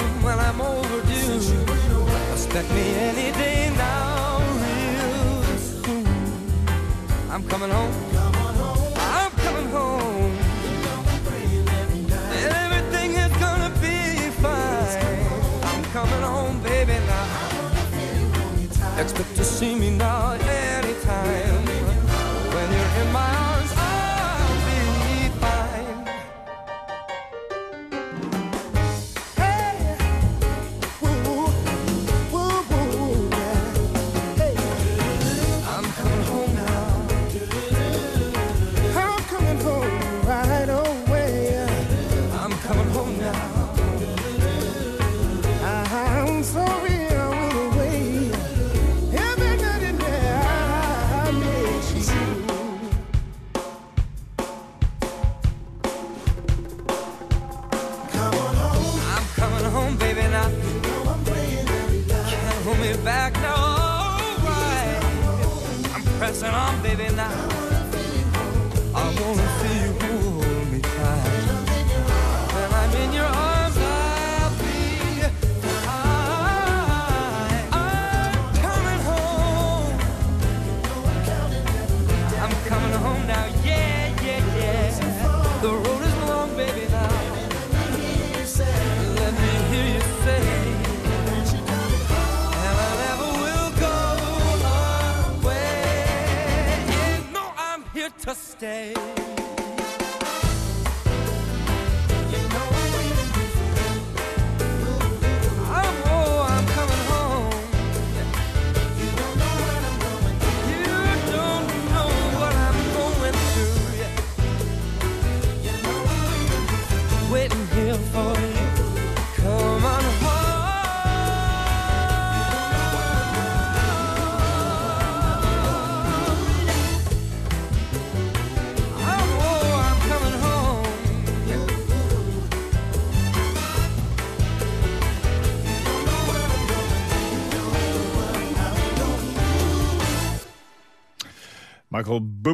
Expect me any day now, real. I'm coming home. I'm coming home. And everything is gonna be fine. I'm coming home, baby, now. Expect to see me now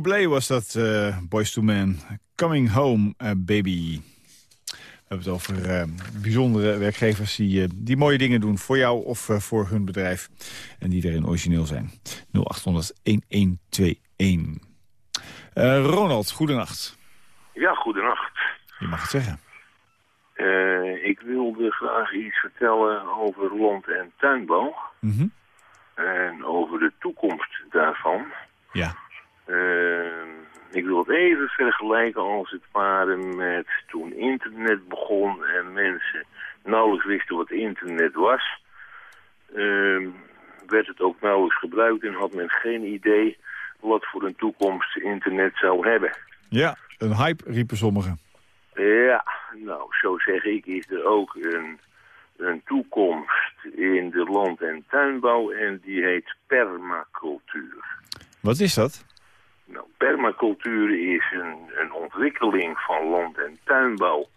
Bublé was dat, eh Boys to Men. Coming Home, eh, Baby. We hebben het over eh, bijzondere werkgevers die, die mooie dingen doen voor jou of voor hun bedrijf. En die erin origineel zijn. 0800-1121. Eh, Ronald, goedenacht. Ja, goedenacht. Je mag het zeggen. Ik wilde graag iets vertellen over land- en tuinbouw. Mhm. En over de toekomst daarvan. Ja. Eh, ik wil het even vergelijken als het ware met toen internet begon en mensen nauwelijks wisten wat internet was. Eh, werd het ook nauwelijks gebruikt en had men geen idee wat voor een toekomst internet zou hebben. Ja, een hype riepen sommigen. Ja, nou, zo zeg ik, is er ook een, een toekomst in de land- en tuinbouw en die heet permacultuur. Wat is dat? Nou, permacultuur is een, een ontwikkeling van land- en tuinbouw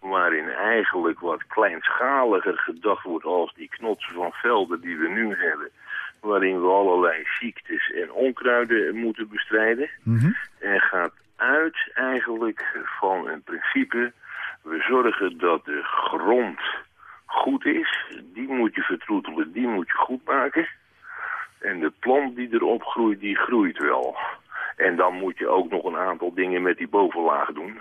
waarin eigenlijk wat kleinschaliger gedacht wordt als die knotsen van velden die we nu hebben, waarin we allerlei ziektes en onkruiden moeten bestrijden. En gaat uit eigenlijk van een principe, we zorgen dat de grond goed is, die moet je vertroetelen, die moet je goed maken. En de plant die erop groeit, die groeit wel. En dan moet je ook nog een aantal dingen met die bovenlaag doen.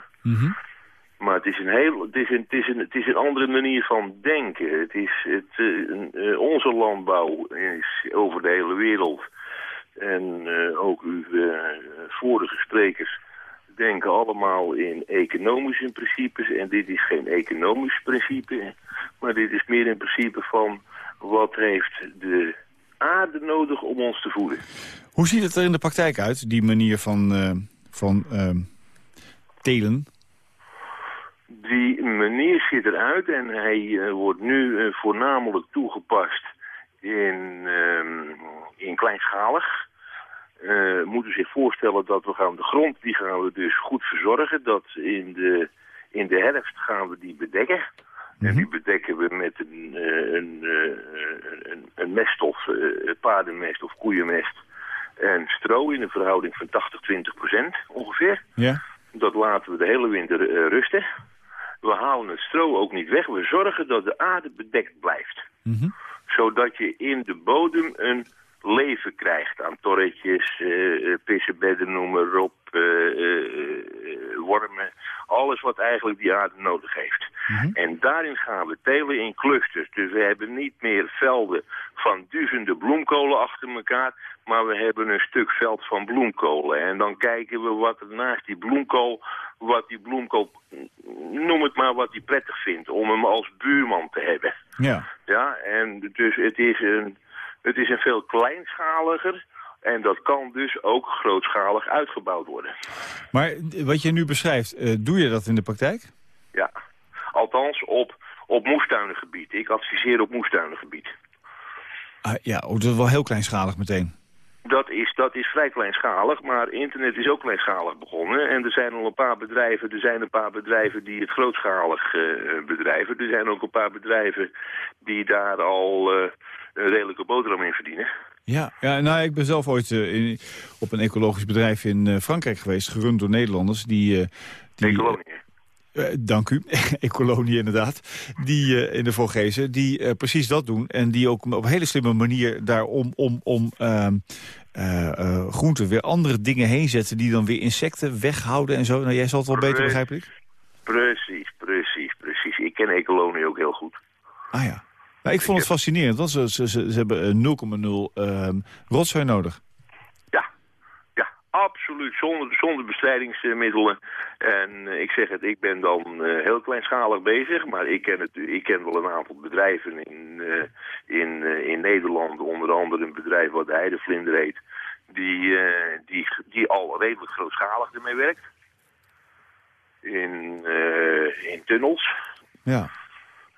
Maar het is een heel, het is een, het is een, het is een andere manier van denken. Het is het, eh, eh, onze landbouw is over de hele wereld. En eh, ook uw vorige sprekers denken allemaal in economische principes. En dit is geen economisch principe. Maar dit is meer een principe van wat heeft de aarde nodig om ons te voeden. Hoe ziet het er in de praktijk uit, die manier van, eh, van ehm, telen? Die manier ziet eruit en hij eh, wordt nu voornamelijk toegepast in, ehm, in kleinschalig. Eh moet u zich voorstellen dat we gaan de grond, die gaan we dus goed verzorgen. Dat in de, in de herfst gaan we die bedekken. En die bedekken we met een, eh, een, eh, een, een meststof, eh, paardenmest of koeienmest. En stro in een verhouding van 80-20 procent ongeveer. Ja. Dat laten we de hele winter rusten. We halen het stro ook niet weg. We zorgen dat de aarde bedekt blijft. Zodat je in de bodem een leven krijgt aan torretjes, eh, eh, pissenbedden, noem maar op, eh, wormen. Alles wat eigenlijk die aarde nodig heeft. En daarin gaan we telen in clusters. Dus we hebben niet meer velden van duizenden bloemkolen achter elkaar, maar we hebben een stuk veld van bloemkolen. En dan kijken we wat er naast die bloemkool, wat die bloemkool, noem het maar wat hij prettig vindt, om hem als buurman te hebben. Ja. Ja, en dus het is een, het is een veel kleinschaliger en dat kan dus ook grootschalig uitgebouwd worden. Maar wat je nu beschrijft, eh, doe je dat in de praktijk? Ja, althans op, op moestuinengebied. Ik adviseer op moestuinengebied. Ah, ja, oh, dat is wel heel kleinschalig meteen. Dat is, dat is vrij kleinschalig, maar internet is ook kleinschalig begonnen. En er zijn al een paar bedrijven, er zijn een paar bedrijven die het grootschalig eh, bedrijven. Er zijn ook een paar bedrijven die daar al eh, een redelijke boterham in verdienen. Ja, ja nou, ik ben zelf ooit eh, in- op een ecologisch bedrijf in eh, Frankrijk geweest, gerund door Nederlanders. Die, eh, die, eh, dank u, Ecolonie inderdaad. Die eh, in de Vogezen, die eh, precies dat doen. En die ook op een hele slimme manier daarom om, om ehm, eh, eh, groenten weer andere dingen heen zetten... die dan weer insecten weghouden en zo. Nou, jij zal het wel beter begrijpen, ik? Precies, precies, precies. Ik ken Ecolonie ook heel goed. Ah ja. Nou, ik vond het fascinerend, want ze, ze, ze, hebben eh, 0,0 ehm rotzooi nodig. Ja, absoluut, zonder, zonder bestrijdingsmiddelen. En eh, ik zeg het, ik ben dan eh, heel kleinschalig bezig, maar ik ken, het, ik ken wel een aantal bedrijven in, eh, in, eh, in Nederland, onder andere een bedrijf wat de Heidevlinder heet, die, eh, die, die al redelijk grootschalig ermee werkt. In, eh, in tunnels. Ja.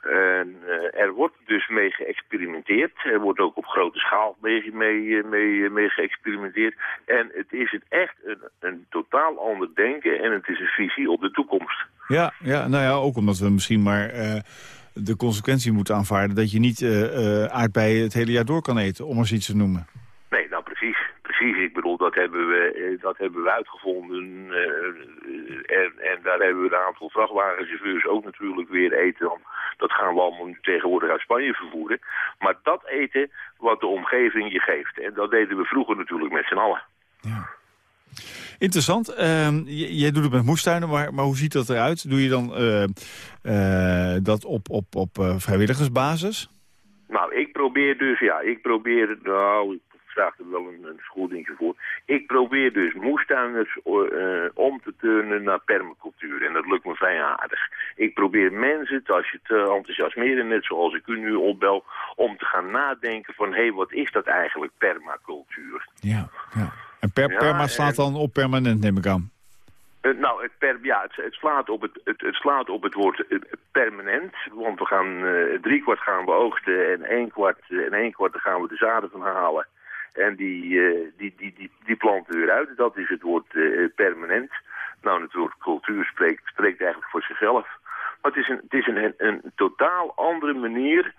En eh, er wordt dus mee geëxperimenteerd. Er wordt ook op grote schaal mee, mee, eh, mee, mee geëxperimenteerd. En het is het echt een, een totaal ander denken en het is een visie op de toekomst. Ja, ja, nou ja, ook omdat we misschien maar eh, de consequentie moeten aanvaarden... dat je niet eh, eh, aardbeien het hele jaar door kan eten, om eens iets te noemen. Precies. Ik bedoel, dat hebben we, eh, dat hebben we uitgevonden. eh, en, en daar hebben we een aantal vrachtwagenchauffeurs ook natuurlijk weer eten. Dat gaan we allemaal nu tegenwoordig uit Spanje vervoeren. Maar dat eten wat de omgeving je geeft. En dat deden we vroeger natuurlijk met z'n allen. Interessant. Ehm, jij doet het met moestuinen, maar, maar hoe ziet dat eruit? Doe je dan eh, eh, dat op, op, op eh, vrijwilligersbasis? Nou, ik probeer dus, ja, ik probeer, nou, ik vraag er wel een, een vergoedingje voor. Ik probeer dus moestuiners eh, om te turnen naar permacultuur. En dat lukt me vrij aardig. Ik probeer mensen als je te enthousiasmeren, net zoals ik u nu opbel, om te gaan nadenken van, hé, hey, wat is dat eigenlijk, permacultuur? Ja, ja. En per, Ja, perma slaat en- dan op permanent, neem ik aan. Eh, nou, het, per, ja, het, het, slaat op het, het, het slaat op het woord eh, permanent. Want we gaan eh drie kwart gaan we oogsten en één kwart, eh, en één kwart gaan we de zaden van halen. En die, eh, die, die, die, die planten weer uit. Dat is het woord eh, permanent. Nou, het woord cultuur spreekt, spreekt eigenlijk voor zichzelf. Maar het is een, het is een, een totaal andere manier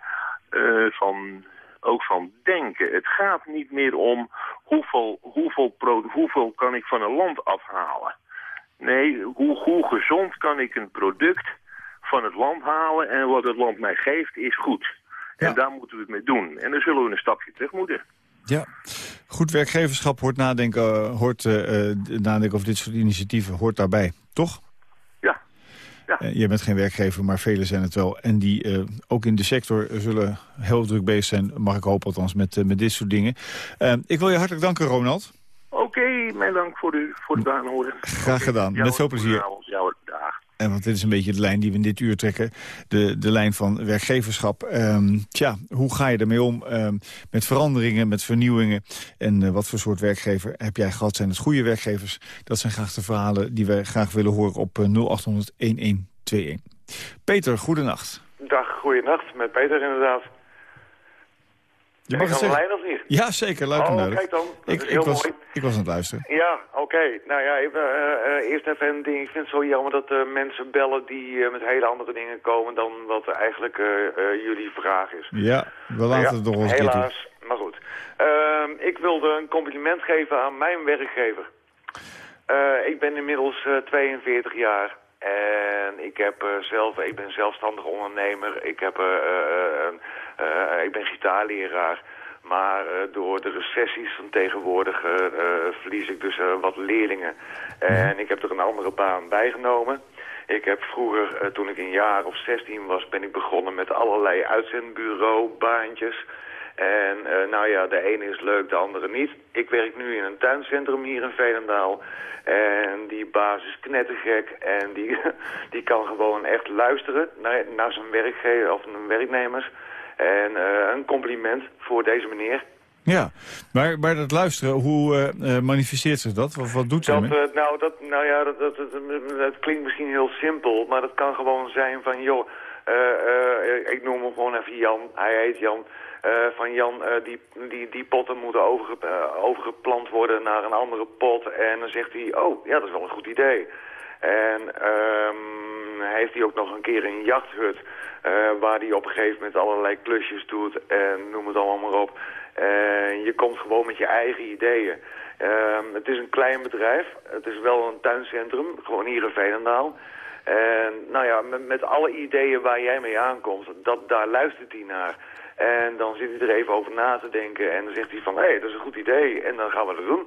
eh, van, ook van denken. Het gaat niet meer om hoeveel, hoeveel, pro, hoeveel kan ik van een land afhalen. Nee, hoe, hoe gezond kan ik een product van het land halen en wat het land mij geeft is goed. En daar moeten we het mee doen. En dan zullen we een stapje terug moeten. Ja, goed werkgeverschap hoort nadenken, eh, hoort, eh, eh, nadenken over dit soort initiatieven hoort daarbij, toch? Ja. ja. Uh, je bent geen werkgever, maar velen zijn het wel. En die uh, ook in de sector zullen heel druk bezig zijn, mag ik hopen althans, met, met dit soort dingen. ik wil je hartelijk danken, Ronald. Oké, okay, mijn dank voor, u, voor het aanhoren. Graag gedaan, okay. met veel plezier. Dag. Want dit is een beetje de lijn die we in dit uur trekken. De, de lijn van werkgeverschap. Um, tja, hoe ga je ermee om um, met veranderingen, met vernieuwingen? En uh, wat voor soort werkgever heb jij gehad? Zijn het goede werkgevers? Dat zijn graag de verhalen die wij graag willen horen op uh, 0800-1121. Peter, goedenacht. Dag, goedenacht. Met Peter inderdaad. Je mag het zeggen. lijn of niet? Ja, zeker. Luid en oh, duidelijk. kijk dan. Dat Ik, is ik, heel was, mooi. ik was aan het luisteren. Ja, oké. Nou ja, even, eh, eh, eerst even een ding. Ik vind het zo jammer dat eh, mensen bellen die met hele andere dingen komen dan wat eigenlijk jullie vraag is. Ja, we laten Ja, het nog eens. Helaas, maar goed. Ehm, ik wilde een compliment geven aan mijn werkgever. Ik ben inmiddels eh, 42 jaar en ik, heb, eh, zelf, ik ben zelfstandig ondernemer. Ik, heb, eh, eh, ik ben gitaarleraar. Maar door de recessies van tegenwoordig verlies ik dus wat leerlingen. En ik heb er een andere baan bijgenomen. Ik heb vroeger, toen ik een jaar of 16 was, ben ik begonnen met allerlei uitzendbureaubaantjes. En eh, nou ja, de ene is leuk, de andere niet. Ik werk nu in een tuincentrum hier in Velendaal. En die baas is knettergek en die, die kan gewoon echt luisteren naar, naar zijn werkgever of zijn werknemers. En eh, een compliment voor deze meneer. Ja, maar, maar dat luisteren, hoe eh, eh, manifesteert zich dat? Wat, wat doet Dat, eh, nou, dat, nou ja, dat, dat, dat, dat klinkt misschien heel simpel, maar dat kan gewoon zijn van, joh, eh, eh, ik noem hem gewoon even Jan, hij heet Jan. Eh, van Jan, eh, die, die, die potten moeten eh, overgeplant worden naar een andere pot. En dan zegt hij, oh, ja, dat is wel een goed idee. En ehm, heeft hij ook nog een keer een jachthut... waar hij op een gegeven moment allerlei klusjes doet en noem het allemaal maar op. En je komt gewoon met je eigen ideeën. Ehm, het is een klein bedrijf. Het is wel een tuincentrum, gewoon hier in Veenendaal. En nou ja, met, met alle ideeën waar jij mee aankomt, dat, daar luistert hij naar. En dan zit hij er even over na te denken en dan zegt hij van, hé, hey, dat is een goed idee en dan gaan we dat doen.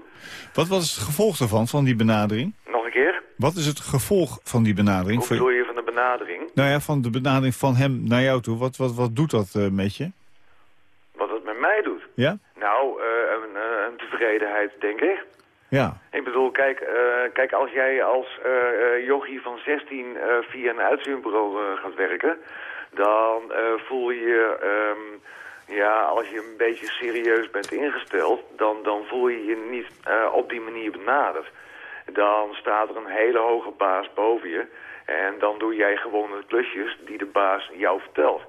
Wat was het gevolg daarvan, van die benadering? Nog een keer, Wat is het gevolg van die benadering? hoe bedoel je van de benadering? Nou ja, van de benadering van hem naar jou toe. Wat, wat, wat doet dat eh, met je? Wat het met mij doet? Ja? Nou, eh, een, eh, een tevredenheid, denk ik. Ja. Ik bedoel, kijk, kijk als jij als jochie van 16 eh, via een uitzendbureau gaat werken... dan eh, voel je ehm, ja, als je een beetje serieus bent ingesteld... dan, dan voel je je niet eh, op die manier benaderd. Dan staat er een hele hoge baas boven je... en dan doe jij gewoon de klusjes die de baas jou vertelt.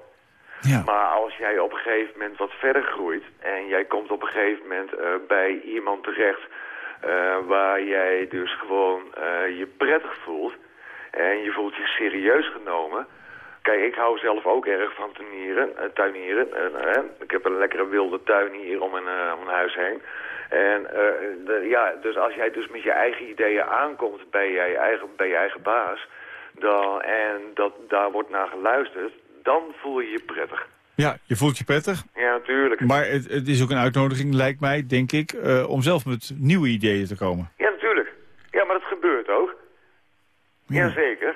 Ja. Maar als jij op een gegeven moment wat verder groeit... en jij komt op een gegeven moment eh, bij iemand terecht... waar jij dus gewoon je prettig voelt... en je voelt je serieus genomen... Kijk, ik hou zelf ook erg van tuinieren, eh, tuinieren. En, eh, ik heb een lekkere wilde tuin hier om mijn, eh, om mijn huis heen. En de- ja, dus als jij dus met je eigen ideeën aankomt bij je eigen, bij je eigen baas... Dan, en dat, daar wordt naar geluisterd, dan voel je je prettig. Ja, je voelt je prettig. Ja, natuurlijk. Maar het, het is ook een uitnodiging, lijkt mij, denk ik, om zelf met nieuwe ideeën te komen. Ja, natuurlijk. Ja, maar dat gebeurt ook. Jazeker.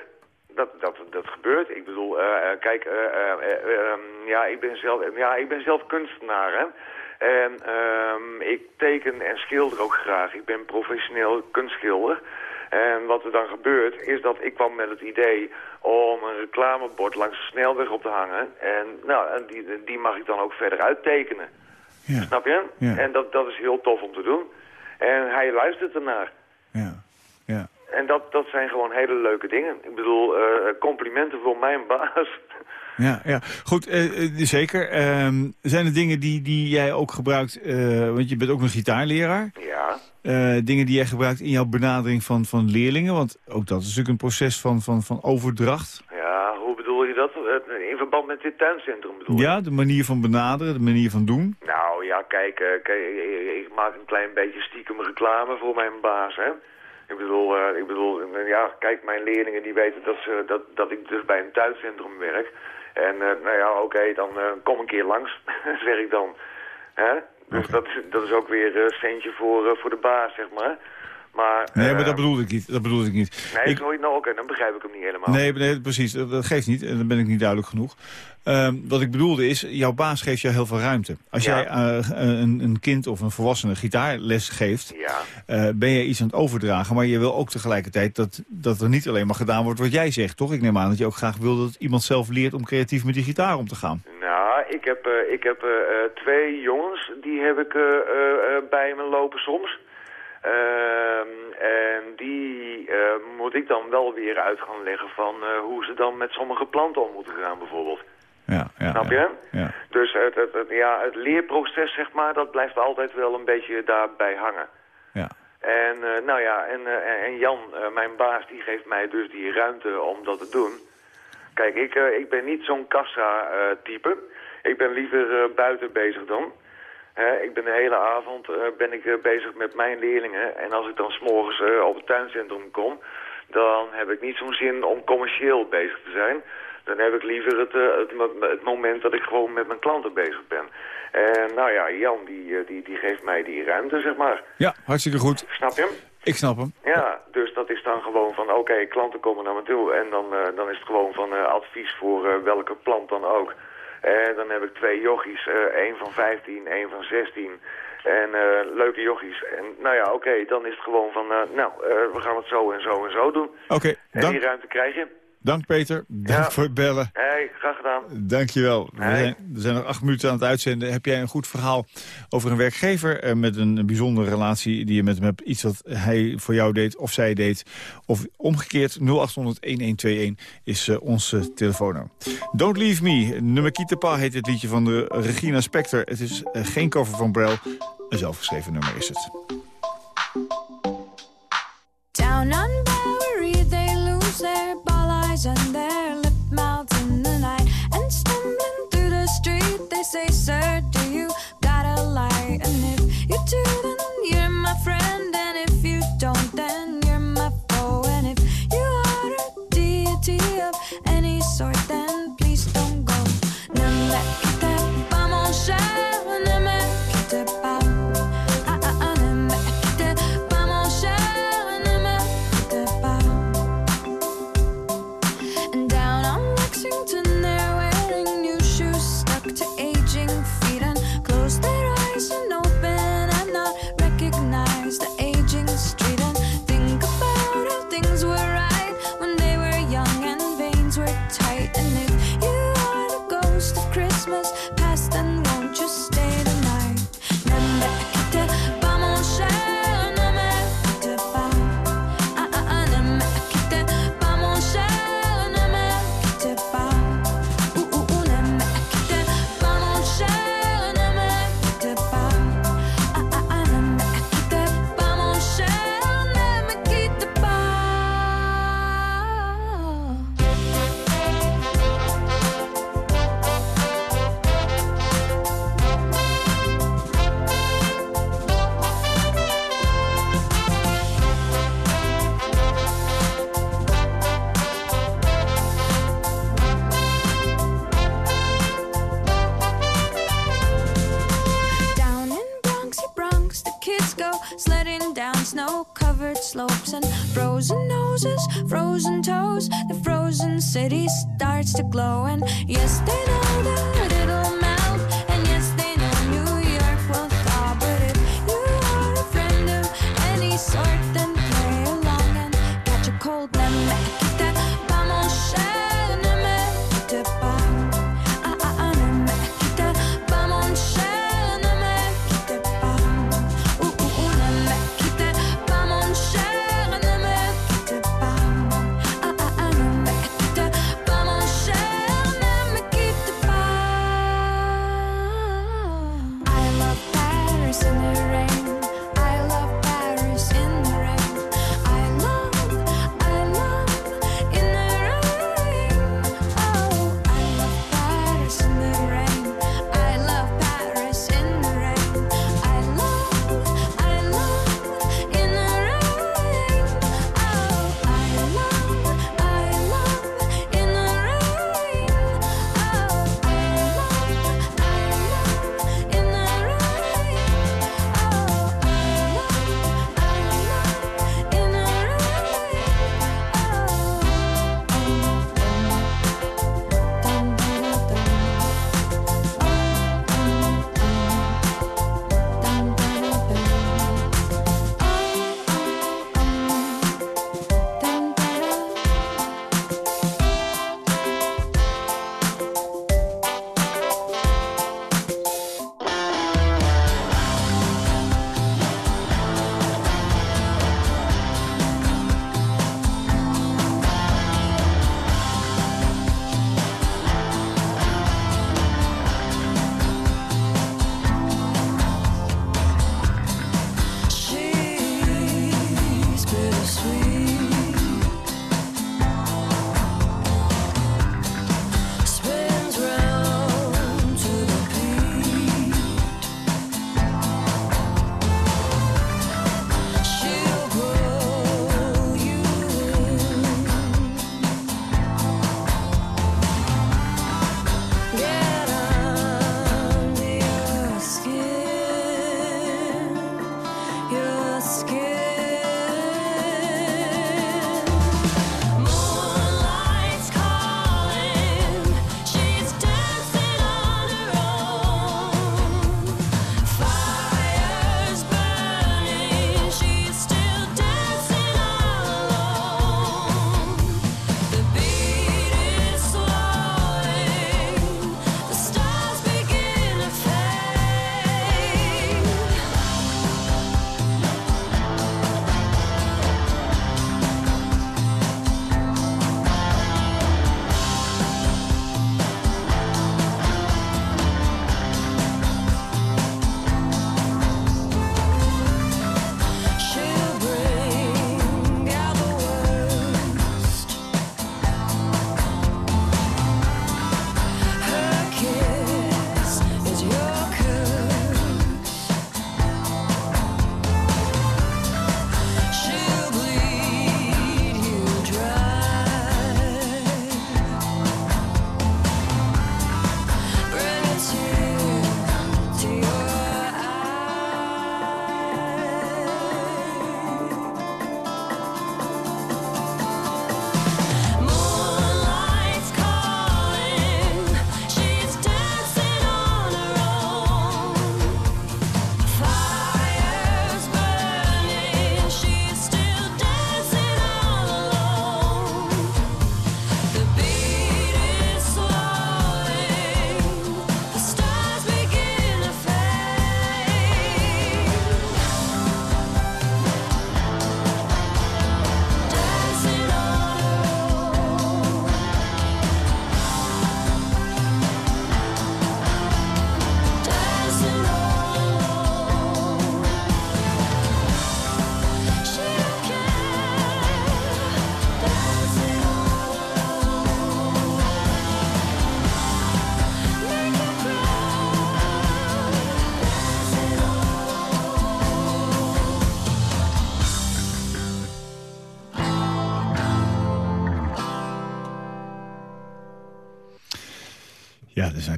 Dat, dat, dat gebeurt. Ik bedoel, eh, eh, kijk, eh, eh, eh, ehm, ja, ik ben zelf, ja, ik ben zelf kunstenaar, hè. En ehm, ik teken en schilder ook graag. Ik ben professioneel kunstschilder. En wat er dan gebeurt, is dat ik kwam met het idee om een reclamebord langs de snelweg op te hangen. En nou, en die, die mag ik dan ook verder uittekenen. Snap je? Ja. En dat, dat is heel tof om te doen. En hij luistert ernaar. Dat, dat zijn gewoon hele leuke dingen. Ik bedoel, eh, complimenten voor mijn baas. Ja, ja. goed, eh, eh, zeker. Ehm, zijn er dingen die, die jij ook gebruikt, want je bent ook een gitaarleraar. Ja. Dingen die jij gebruikt in jouw benadering van, van leerlingen, want ook dat is natuurlijk een proces van, van, van overdracht. Ja, hoe bedoel met dit tuincentrum bedoel je? Ja, de manier van benaderen, de manier van doen. Nou ja, kijk, kijk ik, ik maak een klein beetje stiekem reclame voor mijn baas, hè. Ik bedoel, eh, ik bedoel, eh, ja, kijk, mijn leerlingen die weten dat, ze, dat, dat ik dus bij een tuincentrum werk. En eh, nou ja, oké, dan kom een keer langs, zeg ik dan. Hè? Dus dat, is- dat is ook weer een centje voor, voor de baas, zeg maar. Maar, Nee, maar dat bedoelde ik niet. Dat bedoelde ik niet. Nee, Ik- ik... nooit, nou, oké, dan begrijp ik hem niet helemaal. Nee, nee, precies. Dat, geeft niet. En dan ben ik niet duidelijk genoeg. Ehm, wat ik bedoelde is, jouw baas geeft jou heel veel ruimte. Als Ja. jij eh, een, een kind of een volwassene gitaarles geeft... Ja. eh, ben je iets aan het overdragen. Maar je wil ook tegelijkertijd dat, dat er niet alleen maar gedaan wordt wat jij zegt, toch? Ik neem aan dat je ook graag wil dat iemand zelf leert om creatief met die gitaar om te gaan. Nou, ik heb, eh, ik heb twee jongens, die heb ik bij me lopen soms. Ehm, en die eh, moet ik dan wel weer uit gaan leggen van eh, hoe ze dan met sommige planten om moeten gaan bijvoorbeeld. Ja, ja, Snap je? ja. Dus het, het, het- ja, het leerproces, zeg maar, dat blijft altijd wel een beetje daarbij hangen. Ja. En eh, nou ja, en, en- Jan, mijn baas, die geeft mij dus die ruimte om dat te doen. Kijk, ik, ik ben niet zo'n kassa-type. ik ben liever buiten bezig dan. Hè, ik ben de hele avond eh, ben ik eh, bezig met mijn leerlingen. En als ik dan s'morgens eh, op het tuincentrum kom... dan heb ik niet zo'n zin om commercieel bezig te zijn. Dan heb ik liever het, het, mo- het moment dat ik gewoon met mijn klanten bezig ben. En nou ja, Jan die, die, die geeft mij die ruimte, zeg maar. Ja, hartstikke goed. Snap je hem? Ik snap hem. Ja, dus dat is dan gewoon van, oké, klanten komen naar me toe. En dan, dan is het gewoon van advies voor welke plant dan ook. En dan heb ik twee jochies, eh één van 15, één van 16. En eh, leuke jochies. En nou ja, oké, dan is het gewoon van, eh, nou, eh, we gaan het zo en zo en zo doen. Oké, En die ruimte krijg je. Dank Peter. Dank Ja. voor het bellen. Hey, graag gedaan. Dankjewel. We Hey. zijn, we zijn nog acht minuten aan het uitzenden. Heb jij een goed verhaal over een werkgever eh, met een bijzondere relatie die je met hem hebt? Iets wat hij voor jou deed of zij deed? Of omgekeerd 0800-1121 is eh, onze telefoonnummer. Don't Leave Me. Nummer Pa heet het liedje van de Regina Spector. Het is eh, geen cover van Brel. Een zelfgeschreven nummer is het. Down on Bowery, they lose their they do you got a light? And if you do, then you're my friend. And if you don't, then you're my foe. And if you are a deity of any sort, then please don't go.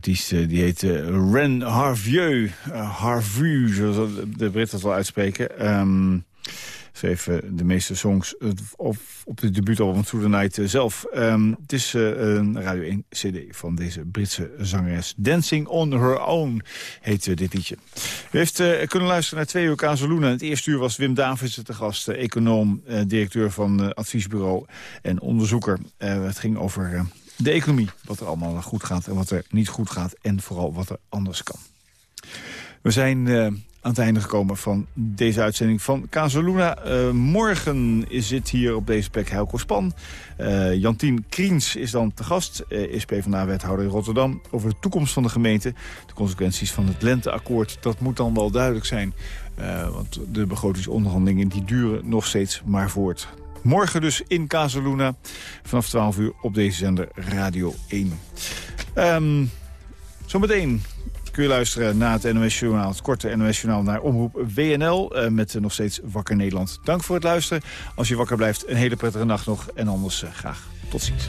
Eh, die heet eh, Ren Harvieux. Uh, Harvu, zoals de Britten het wel uitspreken. Um, schreef uh, de meeste songs op, op de debuutalbum Through the Night zelf. Um, het is een Radio 1 cd van deze Britse zangeres. Dancing on Her Own heet dit liedje. U heeft kunnen luisteren naar twee uur Kazeluna. Het eerste uur was Wim Davids te gast, econoom, directeur van adviesbureau en onderzoeker. het ging over de economie, wat er allemaal goed gaat en wat er niet goed gaat... en vooral wat er anders kan. We zijn uh, aan het einde gekomen van deze uitzending van Casaluna. Uh, morgen zit hier op deze plek Helco Span. Uh, Jantien Kriens is dan te gast, is PvdA-wethouder in Rotterdam... over de toekomst van de gemeente. De consequenties van het lenteakkoord, dat moet dan wel duidelijk zijn. want de begrotingsonderhandelingen die duren nog steeds maar voort. Morgen dus in Casaluna. Vanaf 12 uur op deze zender Radio 1. Um, zometeen kun je luisteren na het NOS-journaal. Het korte NOS-journaal naar Omroep WNL. Uh, met uh, nog steeds Wakker Nederland. Dank voor het luisteren. Als je wakker blijft, een hele prettige nacht nog. En anders uh, graag tot ziens.